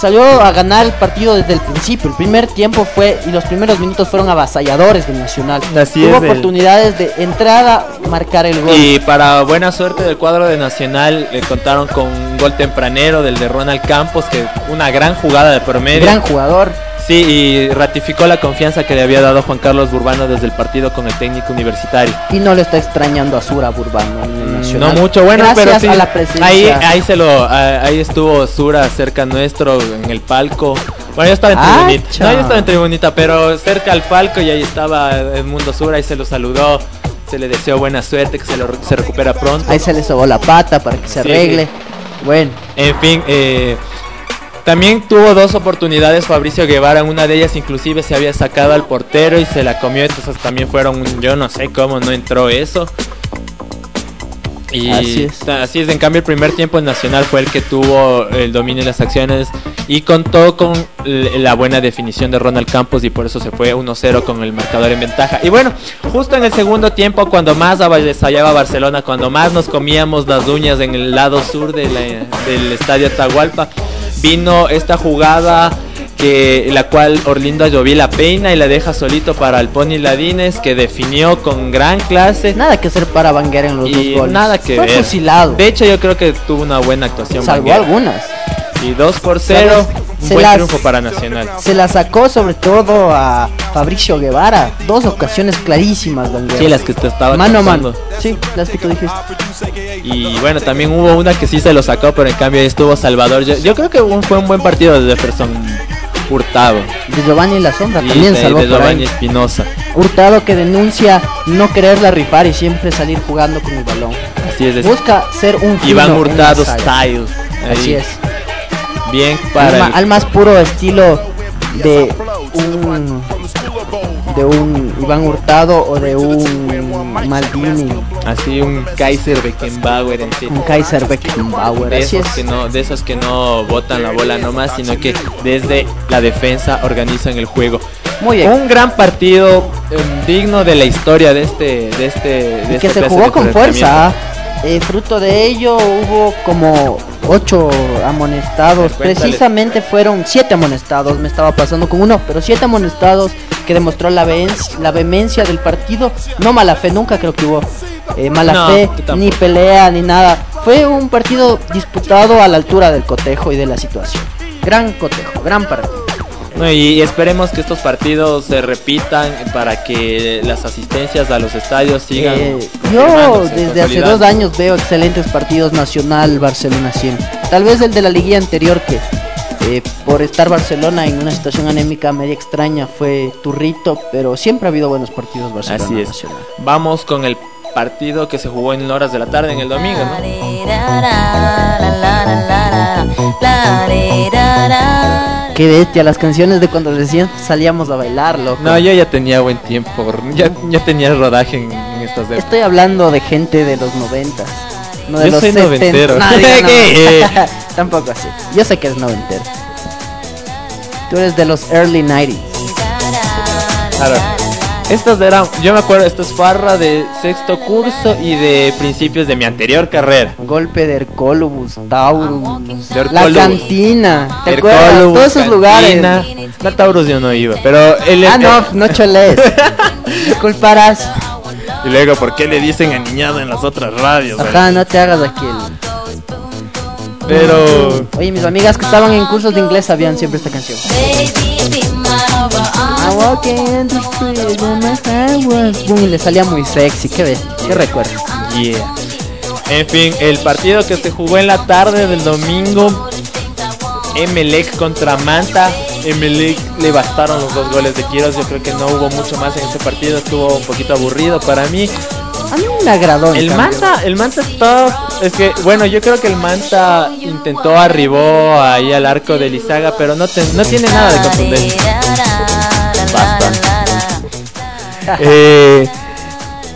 salió a ganar el partido desde el principio. El primer tiempo fue y los primeros minutos fueron avasalladores del Nacional. Así Tuvo es, el- oportunidades de entrada, marcar el gol. Y para buena suerte del cuadro de Nacional, le contaron con un gol tempranero del de Ronald Campos, que una gran jugada de promedio. Gran jugador. Sí, y ratificó la confianza que le había dado Juan Carlos Burbano desde el partido con el técnico universitario. Y no le está extrañando a Sura Burbano en el No Nacional. mucho, bueno, Gracias pero sí. a la presencia. Ahí, ahí se lo, ah, ahí estuvo Sura cerca nuestro en el palco. Bueno, yo estaba en Ah, tribunita. chao. No, yo estaba en tribunita, pero cerca al palco y ahí estaba el mundo Sura y se lo saludó. Se le deseó buena suerte, que se, lo, se recupera pronto. Ahí se le sobó la pata para que se Sí. arregle. Bueno, En fin, eh, también tuvo dos oportunidades Fabricio Guevara, una de ellas inclusive se había sacado al portero y se la comió, entonces también fueron, yo no sé cómo no entró eso. Y Así es. así es, en cambio el primer tiempo el Nacional fue el que tuvo el dominio de las acciones y contó con la buena definición de Ronald Campos y por eso se fue 1-0 con el marcador en ventaja. Y bueno, justo en el segundo tiempo cuando más avasallaba Barcelona, cuando más nos comíamos las uñas en el lado sur de la- del estadio Atahualpa, vino esta jugada que la cual Orlindo la peina y la deja solito para el Pony Ladines que definió con gran clase. nada que hacer para Banguera en los Y dos goles. nada que Fue ver. fusilado. De hecho, yo creo que tuvo una buena actuación. Salvó Banguera. algunas. Y 2 por 0. ¿Sabes? Un buen las- triunfo para Nacional. Se la sacó sobre todo a Fabricio Guevara. Dos ocasiones clarísimas. Sí, las que te estaba Mano a mano. Sí, las que tú dijiste. Y bueno, también hubo una que sí se lo sacó, pero en cambio ahí estuvo Salvador. Yo, yo creo que un- fue un buen partido de Jefferson Hurtado. De Giovanni La Sombra Y también de, salvó de Giovanni. Espinosa. Hurtado que denuncia no quererla rifar y siempre salir jugando con el balón. Así es. Busca ser un fino Iván Hurtado style. Así es. Bien para el- al más puro estilo de un de un Iván Hurtado o de un Maldini, así un Kaiser Beckenbauer en sí. un Kaiser Beckenbauer. de esos es. que no de esos que no botan la bola nomás sino que desde la defensa organizan el juego Muy bien. un gran partido em, digno de la historia de este de este de Y esta que se jugó con fuerza. Eh, fruto de ello hubo como ocho amonestados. Cuéntale. Precisamente fueron siete amonestados. Me estaba pasando con uno, pero siete amonestados que demostró la, vehemencia- la vehemencia del partido. No mala fe, nunca creo que hubo eh, mala No, fe, ni pelea, ni nada. Fue un partido disputado a la altura del cotejo y de la situación. Gran cotejo, gran partido. No, y, esperemos que estos partidos se repitan para que las asistencias a los estadios sigan Eh, yo desde hace dos años veo excelentes partidos Nacional Barcelona 100. Tal vez el de la liguilla anterior que eh, por estar Barcelona en una situación anémica media extraña fue turrito, pero siempre ha habido buenos partidos Barcelona Así es. Nacional. Vamos con el partido que se jugó en horas de la tarde en el domingo, ¿no? Qué bestia, las canciones de cuando recién salíamos a bailar, loco. No, yo ya tenía buen tiempo, ya, ya tenía rodaje en, en estas épocas. Estoy hablando de gente de los noventas. No de Yo los soy 70. noventero. No. ¿Qué? Tampoco así. Yo sé que eres noventero. Tú eres de los early 90s. Claro. Estas eran, yo me acuerdo, esto es farra de sexto curso y de principios de mi anterior carrera. Golpe de Hercolobus, Taurus, De la cantina, ¿te acuerdas? Hercolobus, Todos esos lugares. Cantina. La Taurus yo no iba, pero el Ah, no, no choles. Disculparás. Y luego, ¿por qué le dicen aniñado en las otras radios? Ajá, no te hagas aquí el... Pero Oye, mis amigas que estaban en cursos de inglés sabían siempre esta canción. Boom, y le salía muy sexy, qué ves, qué recuerdo. Yeah. En fin, el partido que se jugó en la tarde del domingo, Emelec contra Manta. Emelec le bastaron los dos goles de Quiros. Yo creo que no hubo mucho más en este partido. Estuvo un poquito aburrido para mí. A mí me agradó. El. Manta, el Manta está. Es que, bueno, yo creo que el Manta intentó, arribó ahí al arco de Lizaga, pero no, te- no tiene nada de contundencia. Basta. Eh,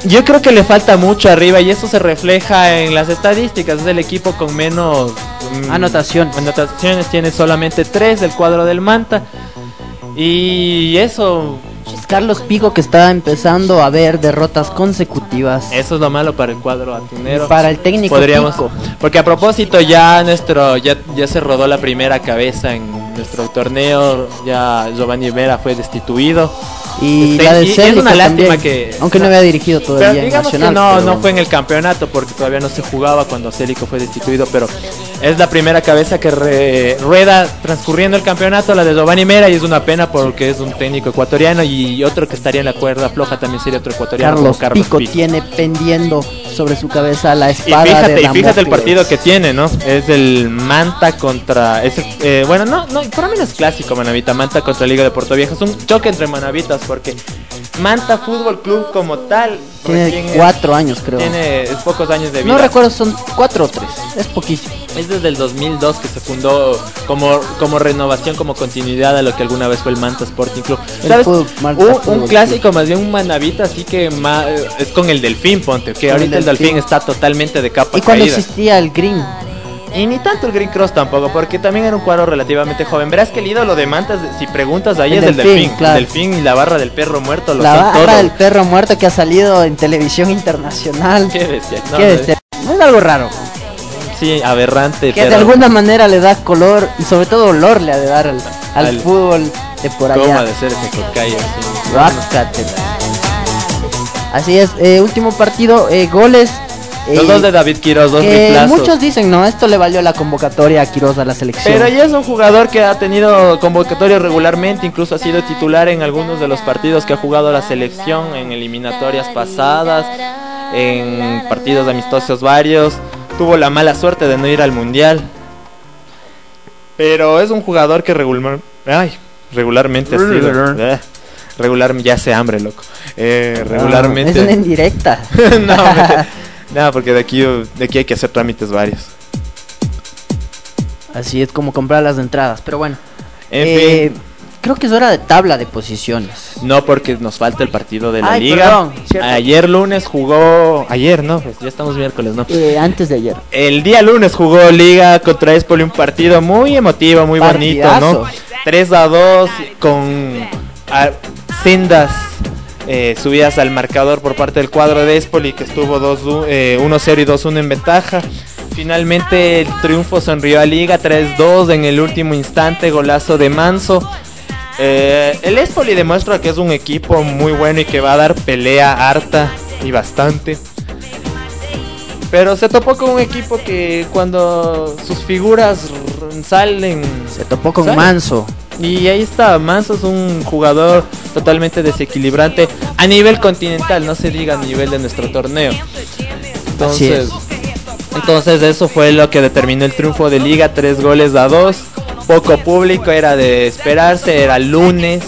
yo creo que le falta mucho arriba y eso se refleja en las estadísticas. Es el equipo con menos mm, Anotación. anotaciones, tiene solamente tres del cuadro del Manta. Y eso, Carlos Pico que está empezando a ver derrotas consecutivas. eso es lo malo para el cuadro atunero. Para el técnico Podríamos, Pico. porque a propósito ya nuestro ya, ya se rodó la primera cabeza en nuestro torneo, ya Giovanni Vera fue destituido. Y Este, la de y es una lástima también, que aunque no había dirigido Pero todavía en Nacional. que no, pero- no fue en el campeonato porque todavía no se jugaba cuando Célico fue destituido, pero es la primera cabeza que re- rueda transcurriendo el campeonato, la de Giovanni Mera, y es una pena porque es un técnico ecuatoriano y otro que estaría en la cuerda floja también sería otro ecuatoriano Carlos, Carlos Pico, Pico. tiene pendiendo sobre su cabeza la Y espada fíjate, de y fíjate el partido que tiene, ¿no? Es el Manta contra. Es el- eh, bueno, no, no, para mí no es clásico Manavita. Manta contra Liga de Puerto Viejo. Es un choque entre Manavitas porque Manta Fútbol Club como tal. Tiene cuatro años, creo. Tiene es pocos años de vida. No recuerdo, son cuatro o tres. Es poquísimo. Es desde el 2002 que se fundó como, como renovación, como continuidad a lo que alguna vez fue el Manta Sporting Club. ¿Sabes? fútbol- Manta Un, Fútbol un clásico, más bien un manavita, así que ma- es con el Delfín, ponte. Que Con ahorita el el Delfín está totalmente de capa Y cuando caída. existía el Green. Y ni tanto el Green Cross tampoco, porque también era un cuadro relativamente joven. Verás que el ídolo de Mantas, si preguntas ahí El es el Delfín, claro. El Delfín y la barra del perro muerto lo La barra del perro muerto que ha salido en televisión internacional. Qué bestia. No, Qué bestia. No es algo raro. Sí, aberrante. Que de alguna manera le da color y sobre todo olor le ha de dar al, al Al- fútbol de por ¿Cómo ha allá. de ser ese cocayo? Rácate. Así es, eh, último partido, eh, goles. Los eh, dos de David Quiroz, dos que muchos dicen, no, esto le valió la convocatoria a Quiroz a la selección. Pero ya es un jugador que ha tenido convocatorias regularmente, incluso ha sido titular en algunos de los partidos que ha jugado la selección, en eliminatorias pasadas, en partidos amistosos varios. Tuvo la mala suerte de no ir al mundial. Pero es un jugador que regular, ay, regularmente ha sido. eh, regular, ya hace hambre, loco. Eh, regularmente. Ah, es una indirecta. no, No, porque de aquí, de aquí hay que hacer trámites varios. Así es como comprar las entradas. Pero bueno, En eh, fin. creo que es hora de tabla de posiciones. No, porque nos falta el partido de la Ay, liga. perdón, ayer lunes jugó. Ayer, no, pues ya estamos miércoles, ¿no? Eh, antes de ayer. El día lunes jugó Liga contra Espoli, un partido muy emotivo, muy bonito, ¿no? Partidazo. 3 a 2 con ah, sendas eh, subidas al marcador por parte del cuadro de Espoli, que estuvo 2, eh, 1-0 y 2-1 en ventaja. Finalmente el triunfo sonrió a Liga 3-2 en el último instante, golazo de Manso. Eh, el Espoli demuestra que es un equipo muy bueno y que va a dar pelea harta y bastante. Pero se topó con un equipo que cuando sus figuras salen... Se topó con salen. Manso. Y ahí está, Manso es un jugador totalmente desequilibrante a nivel continental, no se diga a nivel de nuestro torneo. Entonces, es. entonces eso fue lo que determinó el triunfo de liga, tres goles a dos, poco público, era de esperarse, era lunes.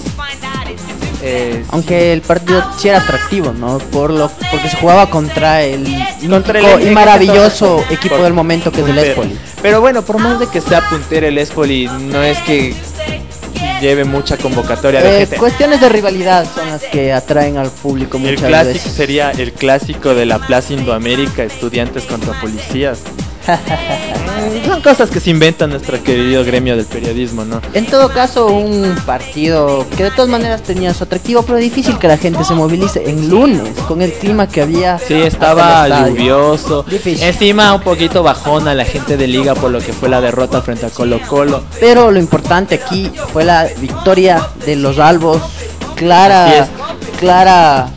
Eh, Aunque el partido sí era atractivo, ¿no? Por lo, porque se jugaba contra el, Contra el y maravilloso equipo del momento que es el. Espoli. Pero bueno, por más de que sea puntero el Espoli, no es que lleve mucha convocatoria de Eh, gente. cuestiones de rivalidad son las que atraen al público El muchas clásico veces. sería el clásico de la Plaza Indoamérica, estudiantes contra policías. Son cosas que se inventan nuestro querido gremio del periodismo, ¿no? En todo caso, un partido que de todas maneras tenía su atractivo, pero difícil que la gente se movilice en lunes, con el clima que había. Sí, estaba lluvioso. Difícil. Encima un poquito bajona la gente de liga por lo que fue la derrota frente a Colo Colo. Pero lo importante aquí fue la victoria de los albos. Clara, clara,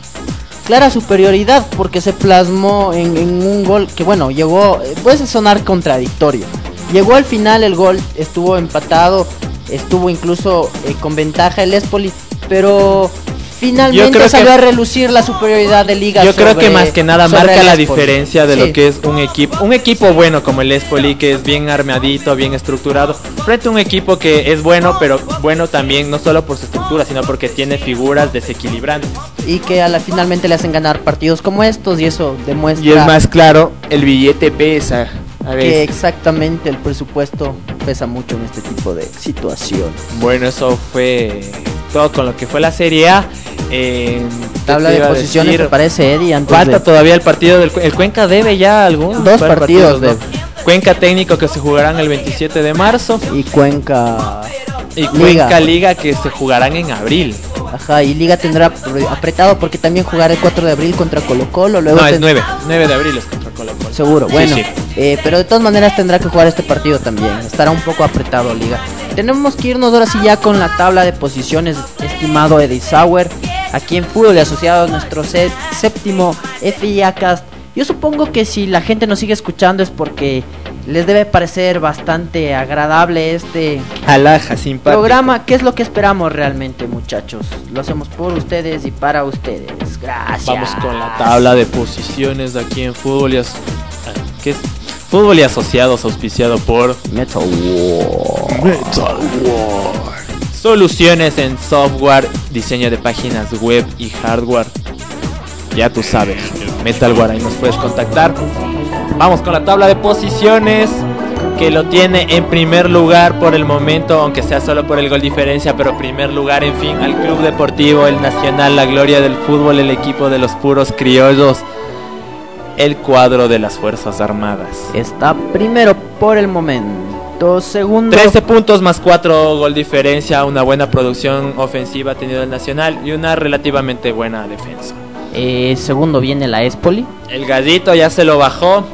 clara superioridad porque se plasmó en, un gol que bueno, llegó, eh, puede sonar contradictorio, llegó al final el gol, estuvo empatado, estuvo incluso eh, con ventaja el Espoli, pero finalmente salió que- a relucir la superioridad de liga. Yo creo que más que nada marca la diferencia de Sí. lo que es un equipo. Un equipo bueno como el Espoli, que es bien armadito, bien estructurado, frente a un equipo que es bueno, pero bueno también no solo por su estructura, sino porque tiene figuras desequilibrantes. y que a la finalmente le hacen ganar partidos como estos y eso demuestra Y es más claro, el billete pesa. A que exactamente el presupuesto pesa mucho en este tipo de situación. Bueno, eso fue todo con lo que fue la Serie A. Eh, ¿qué Tabla de posiciones, decir? ¿te parece, Eddie? Antes Falta de- todavía el partido del el Cuenca debe ya algún Dos par de partidos ¿no? Cuenca técnico que se jugarán el 27 de marzo y Cuenca y. Cuenca Liga que se jugarán en abril. Ajá, y Liga tendrá pre- apretado porque también jugará el 4 de abril contra Colo Colo. Luego No, es ten- 9, 9 de abril es contra Colo Colo. Seguro, Sí, bueno. sí. eh, pero de todas maneras tendrá que jugar este partido también. Estará un poco apretado Liga. Tenemos que irnos ahora sí ya con la tabla de posiciones, estimado Eddie Sauer. Aquí en Fútbol y Asociados, nuestro sé- séptimo FIA Cast. Yo supongo que si la gente nos sigue escuchando es porque les debe parecer bastante agradable este Alaja, simpático. programa. ¿Qué es lo que esperamos realmente, muchachos? Lo hacemos por ustedes y para ustedes. Gracias. Vamos con la tabla de posiciones de aquí en fútbol y, as- ¿qué es? fútbol y asociados auspiciado por Metal War. Metal War. Soluciones en software, diseño de páginas web y hardware. Ya tú sabes, Metal War, ahí nos puedes contactar. Vamos con la tabla de posiciones que lo tiene en primer lugar por el momento, aunque sea solo por el gol diferencia, pero primer lugar, en fin, al Club Deportivo, el Nacional, la gloria del fútbol, el equipo de los puros criollos, el cuadro de las Fuerzas Armadas. Está primero por el momento. Segundo. 13 puntos más 4 gol diferencia, una buena producción ofensiva ha tenido el Nacional y una relativamente buena defensa. Eh, segundo viene la Espoli. El Gallito ya se lo bajó.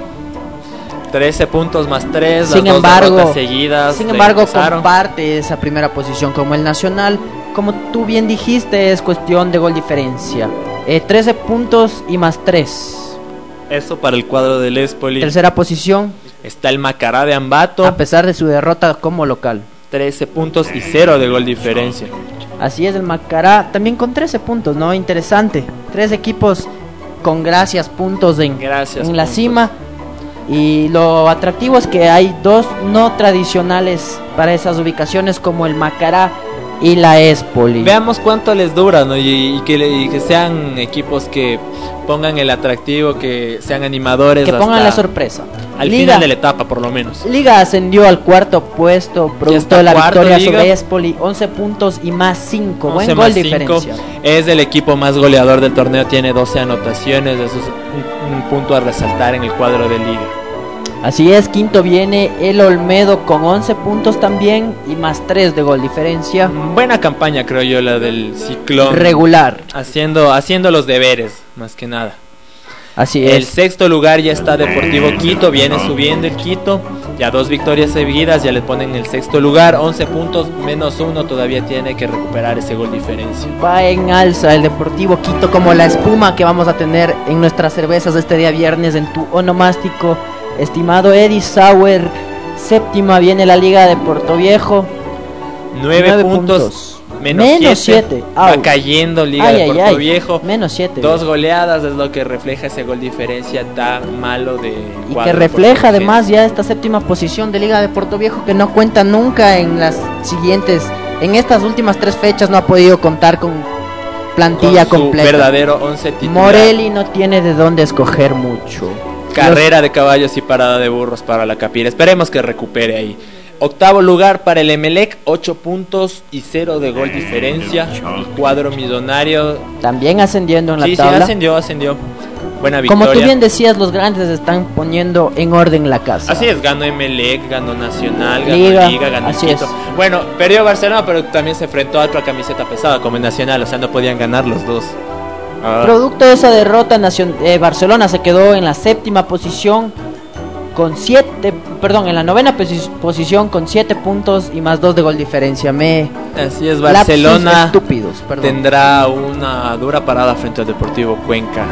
13 puntos más 3, Sin las embargo, dos seguidas. Sin embargo, comparte esa primera posición como el Nacional. Como tú bien dijiste, es cuestión de gol diferencia. Eh, 13 puntos y más 3. Eso para el cuadro del Espoli. Tercera posición, Está el Macará de Ambato, a pesar de su derrota como local. 13 puntos y 0 de gol diferencia. Así es el Macará, también con 13 puntos, ¿no? Interesante. Tres equipos con gracias puntos en, Gracias. en la cima. Y lo atractivo es que hay dos no tradicionales para esas ubicaciones como el Macará y la Espoli. Veamos cuánto les dura, ¿no? Y, y que, y que sean equipos que pongan el atractivo, que sean animadores. que pongan la sorpresa. Al Liga, final de la etapa, por lo menos. Liga ascendió al cuarto puesto, producto de la victoria Liga. sobre Espoli, 11 puntos y más 5. 11 Buen más gol 5, diferencia. Es el equipo más goleador del torneo, tiene 12 anotaciones. Eso es un, un punto a resaltar en el cuadro de liga. Así es, quinto viene el Olmedo con 11 puntos también y más 3 de gol diferencia. Buena campaña, creo yo, la del ciclón. Regular. haciendo, haciendo los deberes, más que nada. Así El es. sexto lugar ya está Deportivo Quito, viene subiendo el Quito. Ya dos victorias seguidas, ya le ponen el sexto lugar, 11 puntos menos uno, todavía tiene que recuperar ese gol diferencia. Va en alza el Deportivo Quito como la espuma que vamos a tener en nuestras cervezas este día viernes en tu onomástico. Estimado Eddie Sauer, séptima viene la Liga de Puerto Viejo. 9 Nueve puntos, puntos. menos Menos 7. siete. Va cayendo Liga Ay, de Puerto ay. Viejo. Menos 7. Dos goleadas es lo que refleja ese gol diferencia tan malo de Y que refleja además ya esta séptima posición de Liga de Puerto Viejo que no cuenta nunca en las siguientes, en estas últimas tres fechas no ha podido contar con plantilla Con su completa. verdadero 11 titular. Morelli no tiene de dónde escoger mucho. Carrera de caballos y parada de burros para la Capira. Esperemos que recupere ahí. Octavo lugar para el Emelec, 8 puntos y 0 de gol diferencia. El cuadro millonario. También ascendiendo en la Sí, sí, tabla. ascendió, ascendió. Buena victoria. Como tú bien decías, los grandes están poniendo en orden la casa. Así es, ganó Emelec, ganó Nacional, ganó Liga, Liga, ganó así Quito. es. Bueno, perdió Barcelona, pero también se enfrentó a otra camiseta pesada como Nacional, o sea, no podían ganar los dos. Ah, Producto de esa derrota, Nacion- eh, Barcelona se quedó en la séptima posición con siete, perdón, en la novena posi- posición con siete puntos y más dos de gol diferencia. Me así es, Barcelona estúpidos, perdón, tendrá una dura parada frente al Deportivo Cuenca.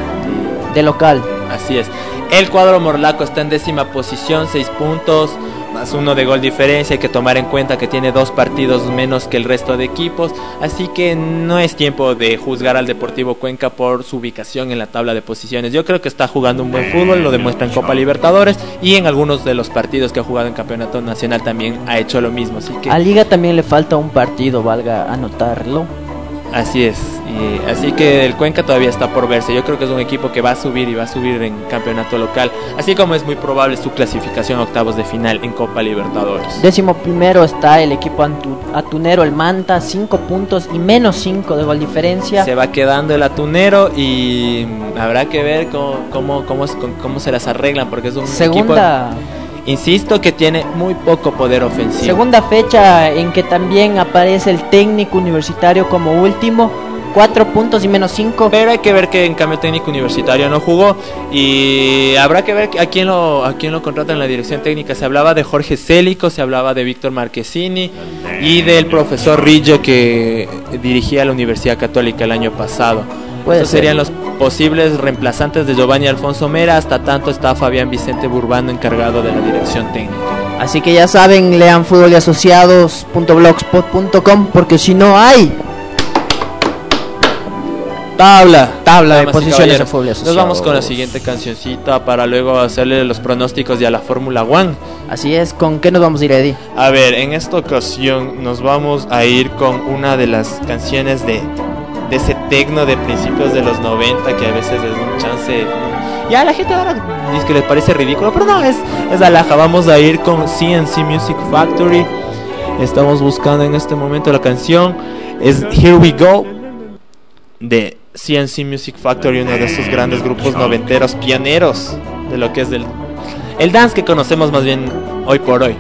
de local. Así es. El cuadro morlaco está en décima posición, 6 puntos. Más uno de gol diferencia, hay que tomar en cuenta que tiene dos partidos menos que el resto de equipos, así que no es tiempo de juzgar al Deportivo Cuenca por su ubicación en la tabla de posiciones. Yo creo que está jugando un buen fútbol, lo demuestra en Copa Libertadores y en algunos de los partidos que ha jugado en Campeonato Nacional también ha hecho lo mismo, así que A Liga también le falta un partido, valga anotarlo. Así es, y así que el Cuenca todavía está por verse. Yo creo que es un equipo que va a subir y va a subir en campeonato local, así como es muy probable su clasificación a octavos de final en Copa Libertadores. Décimo primero está el equipo atunero, el Manta, 5 puntos y menos 5 de gol diferencia. Se va quedando el atunero y habrá que ver cómo, cómo, cómo, cómo se las arreglan, porque es un Segunda, equipo, insisto, que tiene muy poco poder ofensivo. segunda fecha en que también aparece el técnico universitario como último, 4 puntos y menos 5. Pero hay que ver que en cambio técnico universitario no jugó y habrá que ver a quién lo a quién lo contrata en la dirección técnica. Se hablaba de Jorge Célico, se hablaba de Víctor Marquesini y del profesor Rillo que dirigía la Universidad Católica el año pasado. Puede Estos ser. serían los posibles reemplazantes de Giovanni Alfonso Mera. Hasta tanto está Fabián Vicente Burbano encargado de la dirección técnica. Así que ya saben, lean fútbol y asociados.blogspot.com porque si no hay Tabla, tabla de posiciones de fútbol y Nos asociados. vamos con la siguiente cancioncita para luego hacerle los pronósticos ya a la Fórmula One. Así es, ¿con qué nos vamos a ir, Eddie? A ver, en esta ocasión nos vamos a ir con una de las canciones de, de ese tecno de principios de los 90 que a veces es un chance. Ya la gente ahora dice que les parece ridículo, pero no, es, es. Vamos a ir con CNC Music Factory. Estamos buscando en este momento la canción. Es Here We Go de CNC Music Factory, uno de esos grandes grupos noventeros pioneros de lo que es el, el dance que conocemos más bien hoy por hoy.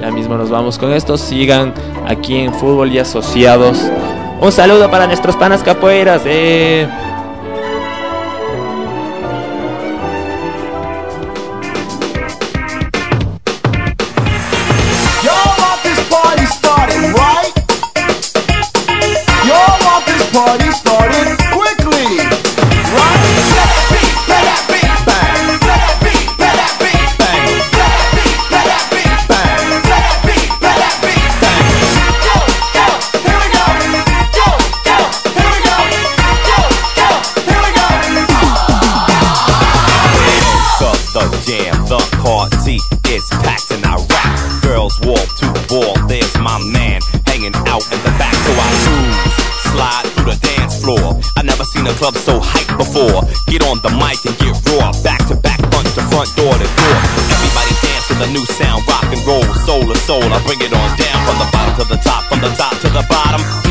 Ya mismo nos vamos con esto. Sigan aquí en Fútbol y Asociados. Un saludo para nuestros panas capoeiras. Eh. Soul. I bring it on down from the bottom to the top, from the top to the bottom.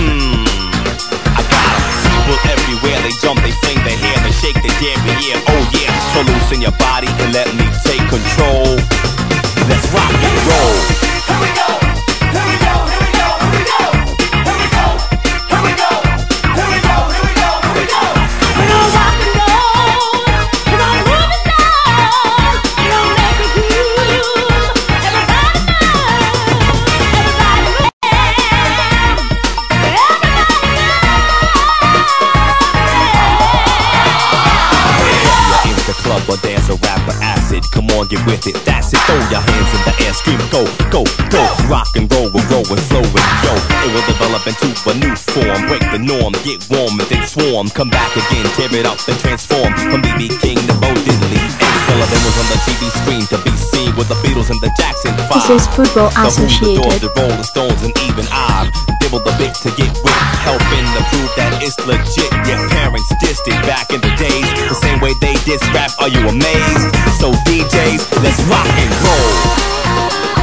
Develop into a new form. Break the norm, get warm and then swarm. Come back again, tear it up and transform. From BB King to Bo Diddley. And Sullivan was on the TV screen to be seen with the Beatles and the Jackson Five. This is Football The Who, the Doors, Associated. the Rolling Stones, and even I dibble the bit to get with, helping to prove that it's legit. Your parents dissed it back in the days, the same way they diss rap. Are you amazed? So DJs, let's rock and roll.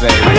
baby.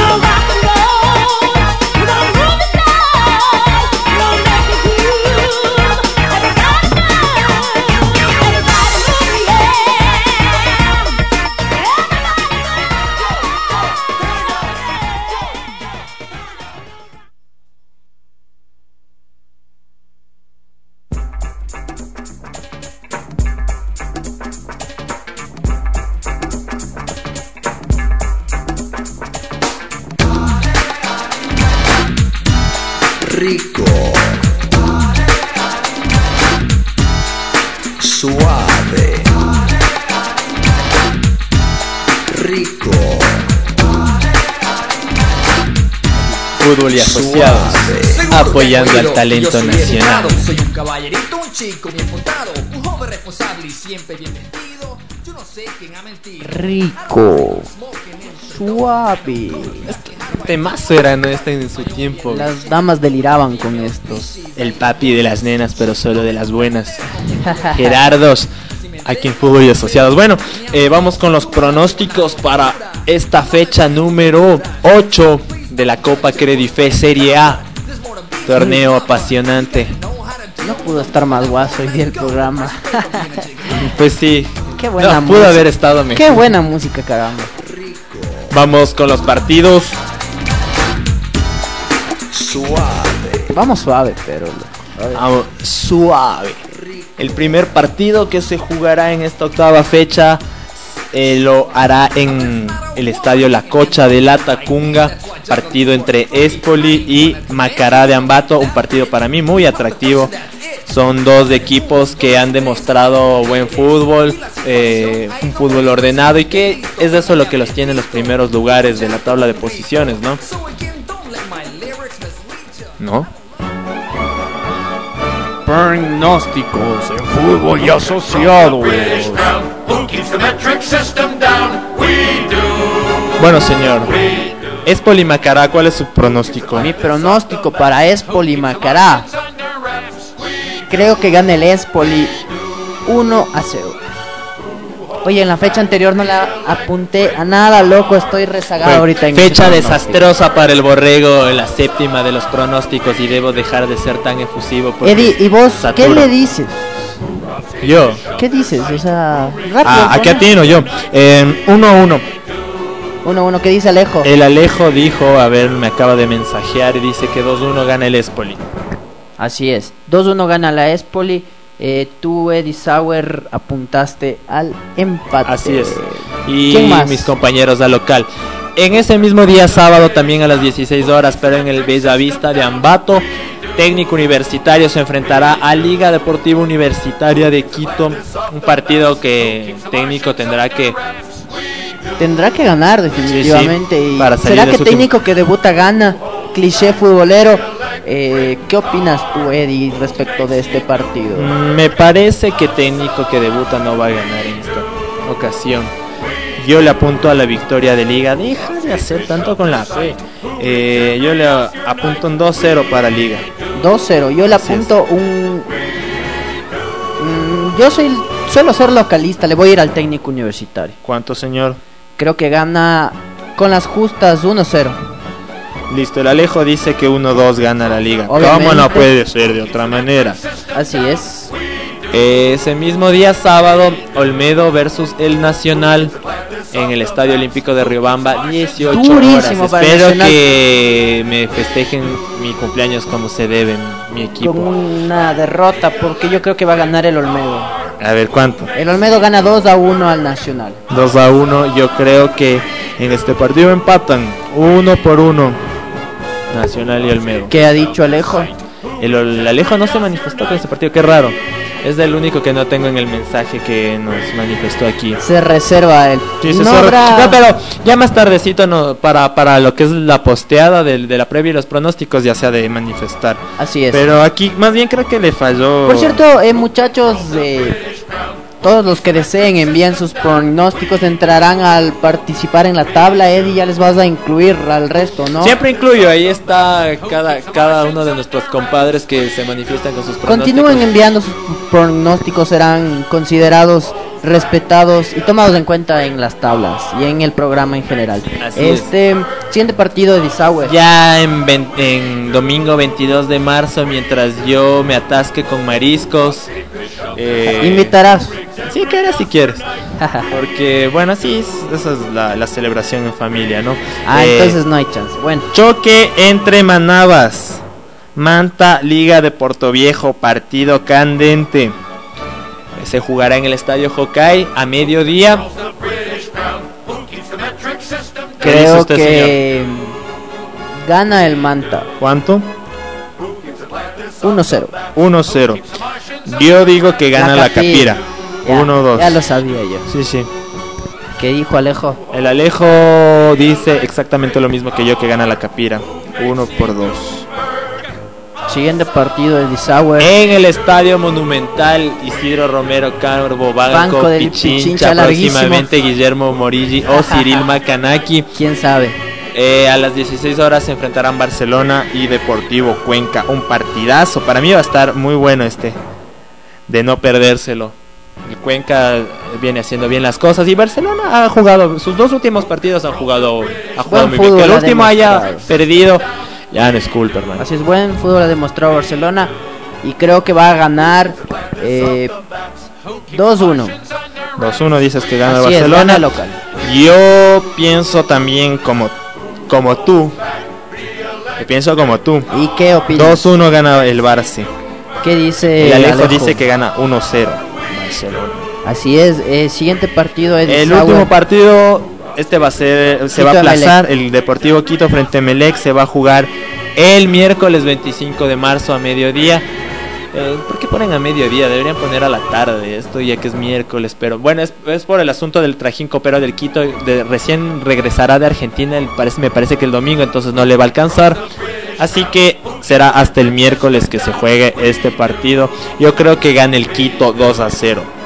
Rico, Fútbol y asociados, apoyando al talento nacional. Soy un caballerito, un chico bien portado, un joven responsable y siempre bien vestido. Yo no sé quién ha mentido. Rico. Suave. Temazo era no este en su tiempo. Las damas deliraban con estos. El papi de las nenas, pero solo de las buenas. Gerardos, aquí en Fútbol y Asociados. Bueno, eh, vamos con los pronósticos para esta fecha número 8 de la Copa Credife Serie A. Torneo apasionante. No pudo estar más guaso hoy día el programa. Pues sí. Qué buena No, pudo música. haber estado mejor. Qué buena música, caramba. Vamos con los partidos. suave, Vamos suave, pero. Vamos, suave. El primer partido que se jugará en esta octava fecha eh, lo hará en el estadio La Cocha de La Tacunga. Partido entre Espoli y Macará de Ambato. Un partido para mí muy atractivo. Son dos equipos que han demostrado buen fútbol, eh, un fútbol ordenado y que es eso lo que los tiene en los primeros lugares de la tabla de posiciones, ¿no? ¿No? Pronósticos en fútbol y asociados. Bueno, señor. Espoli Macará, ¿cuál es su pronóstico? Mi pronóstico para Espoli Macará. Creo que gana el Espoli 1 a 0. Oye, en la fecha anterior no la apunté a nada, loco. Estoy rezagado ahorita en Fecha desastrosa para el borrego, la séptima de los pronósticos y debo dejar de ser tan efusivo. Eddie, ¿y vos qué le dices? Yo. ¿Qué dices? O sea, rápido. Ah, aquí atino yo. Eh, uno uno. Uno, uno, ¿qué dice Alejo? El Alejo dijo, a ver, me acaba de mensajear y dice que 2-1 gana el Espoli. Así es. 2-1 gana la Espoli. Eh, tú, Eddie Sauer, apuntaste al empate. Así es. Y ¿Quién más? mis compañeros al local. En ese mismo día sábado también a las 16 horas, pero en el Bella Vista de Ambato, técnico universitario se enfrentará a Liga Deportiva Universitaria de Quito, un partido que técnico tendrá que Tendrá que ganar definitivamente. Sí, sí, y ¿Será de que técnico que debuta gana? Cliché futbolero. Eh, ¿Qué opinas tú, Eddie, respecto de este partido? Mm, Me parece que técnico que debuta no va a ganar en esta ocasión. Yo le apunto a la victoria de Liga. Deja de hacer tanto con la fe. Eh, yo le apunto un 2-0 para Liga. 2-0. Yo le apunto un. Yo soy suelo ser localista, le voy a ir al técnico universitario. ¿Cuánto, señor? Creo que gana con las justas 1-0. Listo, el Alejo dice que 1-2 gana la liga. Obviamente. ¿Cómo no puede ser de otra manera? Así es. Ese mismo día sábado, Olmedo versus el Nacional en el Estadio Olímpico de Riobamba, 18 Durísimo horas. Espero que me festejen mi cumpleaños como se debe, mi equipo. Con una derrota, porque yo creo que va a ganar el Olmedo. A ver, ¿cuánto? El Olmedo gana 2 a 1 al Nacional. 2 a 1. Yo creo que en este partido empatan uno por uno. Nacional y Olmedo. ¿Qué ha dicho Alejo? El, el Alejo no se manifestó con este partido, qué raro. Es el único que no tengo en el mensaje que nos manifestó aquí. Se reserva el. Sí, se no habrá- No, pero ya más tardecito no, para, para lo que es la posteada del- de, la previa y los pronósticos ya se ha de manifestar. Así es. Pero aquí más bien creo que le falló. Por cierto, eh, muchachos, eh, todos los que deseen envían sus pronósticos, entrarán al participar en la tabla. Eddie, ya les vas a incluir al resto, ¿no? Siempre incluyo, ahí está cada, cada uno de nuestros compadres que se manifiestan con sus pronósticos. Continúen enviando sus pronósticos, serán considerados, respetados y tomados en cuenta en las tablas y en el programa en general. Así es. este siguiente partido de Disauer. Ya en, en domingo 22 de marzo, mientras yo me atasque con mariscos. eh, Invitarás. Sí, que era si quieres. Porque, bueno, sí, es- esa es la, la celebración en familia, ¿no? Ah, Eh, entonces no hay chance. Bueno, Choque entre Manabas. Manta, Liga de Portoviejo, partido candente. Se jugará en el estadio Hokai a mediodía. ¿Qué dice creo usted, que gana el Manta. ¿Cuánto? 1-0. 1-0. Yo digo que gana la, Capi. Capira. Ya, 1-2. Ya lo sabía yo. Sí, sí. ¿Qué dijo Alejo? El Alejo dice exactamente lo mismo que yo que gana la Capira. 1 por 2. Siguiente partido de Disauer. En el Estadio Monumental Isidro Romero Carbo Banco, Banco del Pichincha, próximamente Guillermo Morigi o Cyril Macanaki. ¿Quién sabe? Eh, a las 16 horas se enfrentarán Barcelona y Deportivo Cuenca. Un partidazo. Para mí va a estar muy bueno este. De no perdérselo. El Cuenca viene haciendo bien las cosas y Barcelona ha jugado sus dos últimos partidos han jugado ha jugado Buen muy bien. Que el último haya perdido ya no es culpa, hermano. Así es, buen fútbol ha demostrado Barcelona y creo que va a ganar eh, 2-1. 2-1 dices que gana el es, Barcelona. gana local. Yo pienso también como, como tú. Que pienso como tú. ¿Y qué opinas? 2-1 gana el Barça. ¿Qué dice El Alejo, Alejo? dice que gana 1-0 Barcelona. Así es, eh, siguiente partido de El Disauer. último partido, este va a ser, se va a aplazar. El Deportivo Quito frente a Melec se va a jugar el miércoles 25 de marzo a mediodía. Eh, ¿Por qué ponen a mediodía? Deberían poner a la tarde, esto ya que es miércoles, pero bueno, es, es por el asunto del trajín copero del Quito, de, recién regresará de Argentina, el parece, me parece que el domingo, entonces no le va a alcanzar. Así que será hasta el miércoles que se juegue este partido. Yo creo que gana el Quito 2 a 0.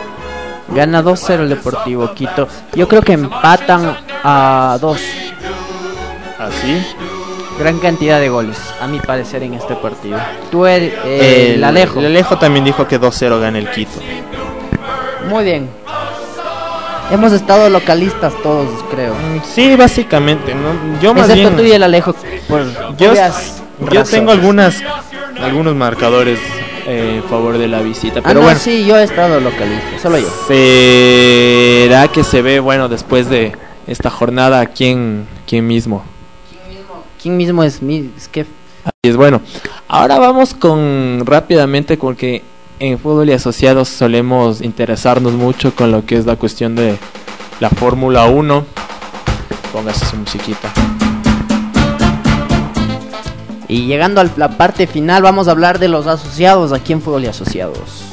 Gana 2-0 el Deportivo Quito. Yo creo que empatan a 2. ¿Así? Gran cantidad de goles, a mi parecer, en este partido. Tú, eres eh, el, Alejo. El Alejo también dijo que 2-0 gana el Quito. Muy bien. Hemos estado localistas todos, creo. Sí, básicamente. ¿no? Yo más Excepto bien, tú y el Alejo. Por yo, obvias yo razones. tengo algunas algunos marcadores eh, en favor de la visita, Ah, pero no, bueno. sí, yo he estado localista, solo yo. ¿Será que se ve bueno después de esta jornada quién quién mismo? ¿Quién mismo es mi? Es que Así es bueno. Ahora vamos con rápidamente porque en fútbol y asociados solemos interesarnos mucho con lo que es la cuestión de la Fórmula 1. Póngase su musiquita. Y llegando a la parte final, vamos a hablar de los asociados aquí en Fútbol y Asociados.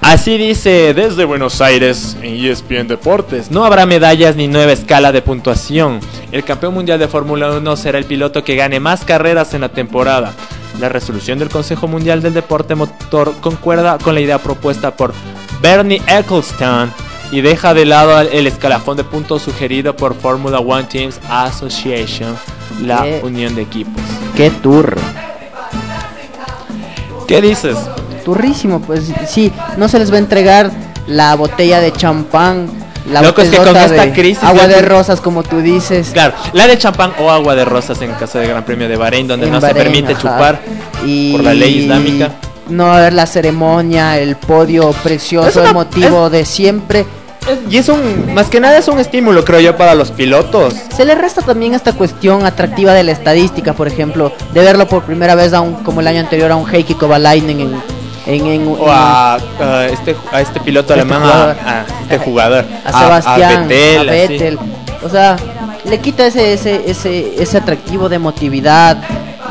Así dice desde Buenos Aires en ESPN Deportes. No habrá medallas ni nueva escala de puntuación. El campeón mundial de Fórmula 1 será el piloto que gane más carreras en la temporada. La resolución del Consejo Mundial del Deporte Motor concuerda con la idea propuesta por Bernie Ecclestone y deja de lado el escalafón de puntos sugerido por Formula One Teams Association, la ¿Qué? unión de equipos. ¡Qué turro! ¿Qué dices? Turrísimo, pues sí, no se les va a entregar la botella de champán, la Loco, es que con esta de crisis agua de rosas, como tú dices. Claro, la de champán o agua de rosas en caso de Gran Premio de Bahrein, donde en no Bahrein, se permite ajá. chupar y por la ley islámica. No haber la ceremonia, el podio precioso, Es una- emotivo de siempre. Y es un, más que nada es un estímulo, creo yo, para los pilotos. Se le resta también esta cuestión atractiva de la estadística, por ejemplo, de verlo por primera vez a un, como el año anterior a un Heikki Kovalainen en, en, en- O a, a este, a este piloto Este alemán, jugador. a, a este jugador, a Sebastián, a Vettel, así. Vettel. O sea, le quita ese, ese, ese, ese atractivo de emotividad,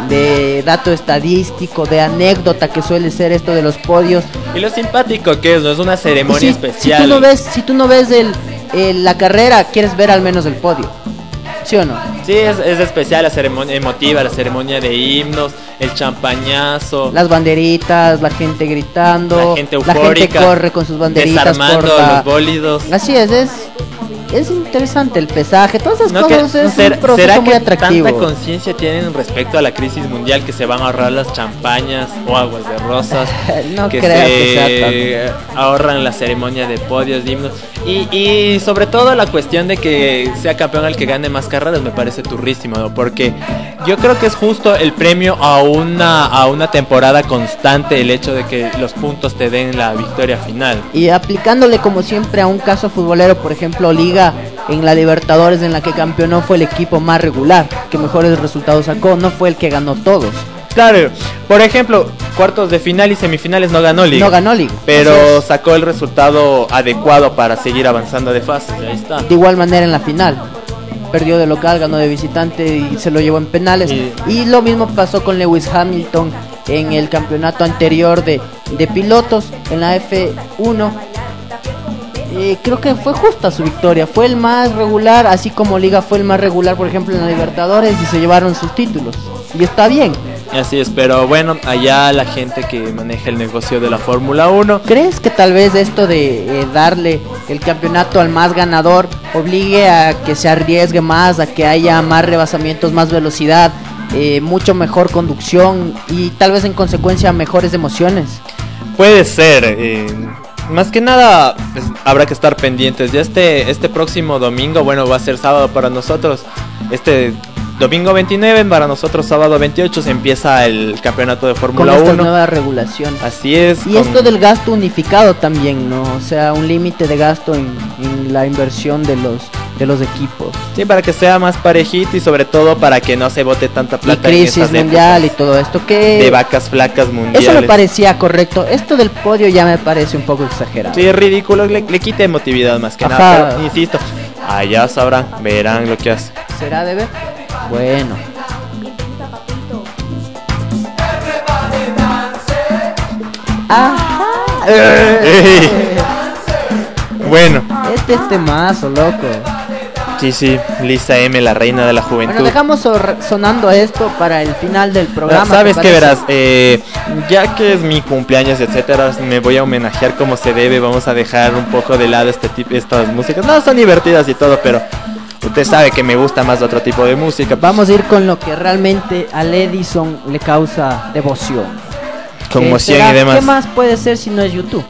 de dato estadístico, de anécdota que suele ser esto de los podios. Y lo simpático que es, no es una ceremonia Si- especial. Si tú no ves, si tú no ves el, el- la carrera, quieres ver al menos el podio. ¿Sí o no? Sí, es, es especial la ceremonia emotiva, la ceremonia de himnos, el champañazo. Las banderitas, la gente gritando, La gente eufórica, corre con sus banderitas desarmando por la- los bólidos. Así es, es es interesante el pesaje, todas esas No, que- cosas es ser- un proceso ¿Será muy que atractivo. tanta conciencia tienen respecto a la crisis mundial que se van a ahorrar las champañas o aguas de rosas? No que creo se que sea ahorran la ceremonia de podios, de himnos. Y, y sobre todo la cuestión de que sea campeón el que gane más carreras me parece turrísimo, ¿no? porque yo creo que es justo el premio a una, a una temporada constante el hecho de que los puntos te den la victoria final. Y aplicándole como siempre a un caso futbolero, por ejemplo, Liga en la Libertadores en la que campeonó fue el equipo más regular, que mejores resultados sacó, no fue el que ganó todos. Claro, por ejemplo, cuartos de final y semifinales no ganó Liga. No ganó Liga. Pero sacó el resultado adecuado para seguir avanzando de fase. Ahí está. De igual manera en la final. Perdió de local, ganó de visitante y se lo llevó en penales. Y lo mismo pasó con Lewis Hamilton en el campeonato anterior de, de pilotos en la F1. Eh, creo que fue justa su victoria. Fue el más regular, así como Liga fue el más regular, por ejemplo, en la Libertadores y se llevaron sus títulos. Y está bien. Así es, pero bueno, allá la gente que maneja el negocio de la Fórmula 1. ¿Crees que tal vez esto de eh, darle el campeonato al más ganador obligue a que se arriesgue más, a que haya más rebasamientos, más velocidad, eh, mucho mejor conducción y tal vez en consecuencia mejores emociones? Puede ser. eh, más que nada, pues, habrá que estar pendientes. Ya este, este próximo domingo, bueno, va a ser sábado para nosotros. Este domingo 29, para nosotros sábado 28, se empieza el campeonato de Con Fórmula esta 1. nueva regulación. Así es. Y con- esto del gasto unificado también, ¿no? O sea, un límite de gasto en, en la inversión de los, de los equipos. Sí, para que sea más parejito y sobre todo para que no se bote tanta Y plata en crisis mundial y todo esto que... de vacas flacas mundiales. Eso me parecía correcto. Esto del podio ya me parece un poco exagerado. Sí, es ridículo, le, le quita emotividad más que Ajá. nada. Pero, insisto, allá sabrán, verán lo que hace. ¿Será de ver? Bueno. Ajá. Ey. Bueno, Este es temazo, loco. sí, sí, Lisa M, la reina de la juventud. Bueno, dejamos sor- sonando esto para el final del programa. Sabes ¿te que parece? verás, Eh, ya que es mi cumpleaños, etcétera, me voy a homenajear como se debe. Vamos a dejar un poco de lado este tipo, estas músicas. No, son divertidas y todo, pero usted sabe que me gusta más otro tipo de música. Vamos a ir con lo que realmente al Edison le causa devoción. Conmoción ¿Qué y demás. ¿Qué más puede ser si no es YouTube?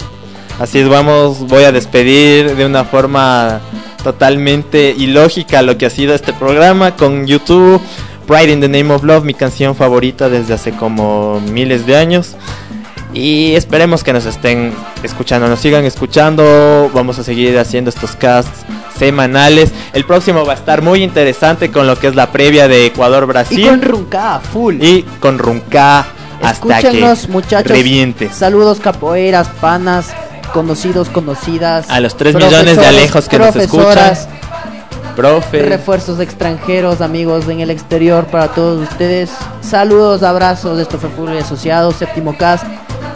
Así es, vamos, voy a despedir de una forma totalmente ilógica lo que ha sido este programa con YouTube. Pride in the Name of Love, mi canción favorita desde hace como miles de años. Y esperemos que nos estén escuchando, nos sigan escuchando. Vamos a seguir haciendo estos casts semanales. El próximo va a estar muy interesante con lo que es la previa de Ecuador-Brasil. Y con Runca, full. Y con Runca hasta que Escúchenos, muchachos. reviente. Saludos, capoeiras, panas, conocidos, conocidas. A los 3 millones de alejos que nos escuchan. Profe. Refuerzos extranjeros, amigos en el exterior para todos ustedes. Saludos, abrazos. Esto fue Fútbol y Asociados, séptimo cast.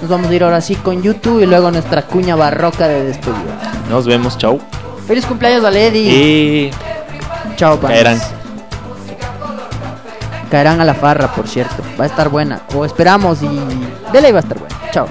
Nos vamos a ir ahora sí con YouTube y luego nuestra cuña barroca de despedida. Nos vemos, chau. Feliz cumpleaños a Lady. Y Chao, panas. caerán. Caerán a la farra, por cierto. Va a estar buena. O esperamos y. De ley va a estar buena. Chao.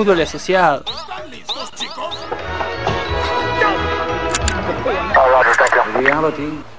Fútbol asociado. Reality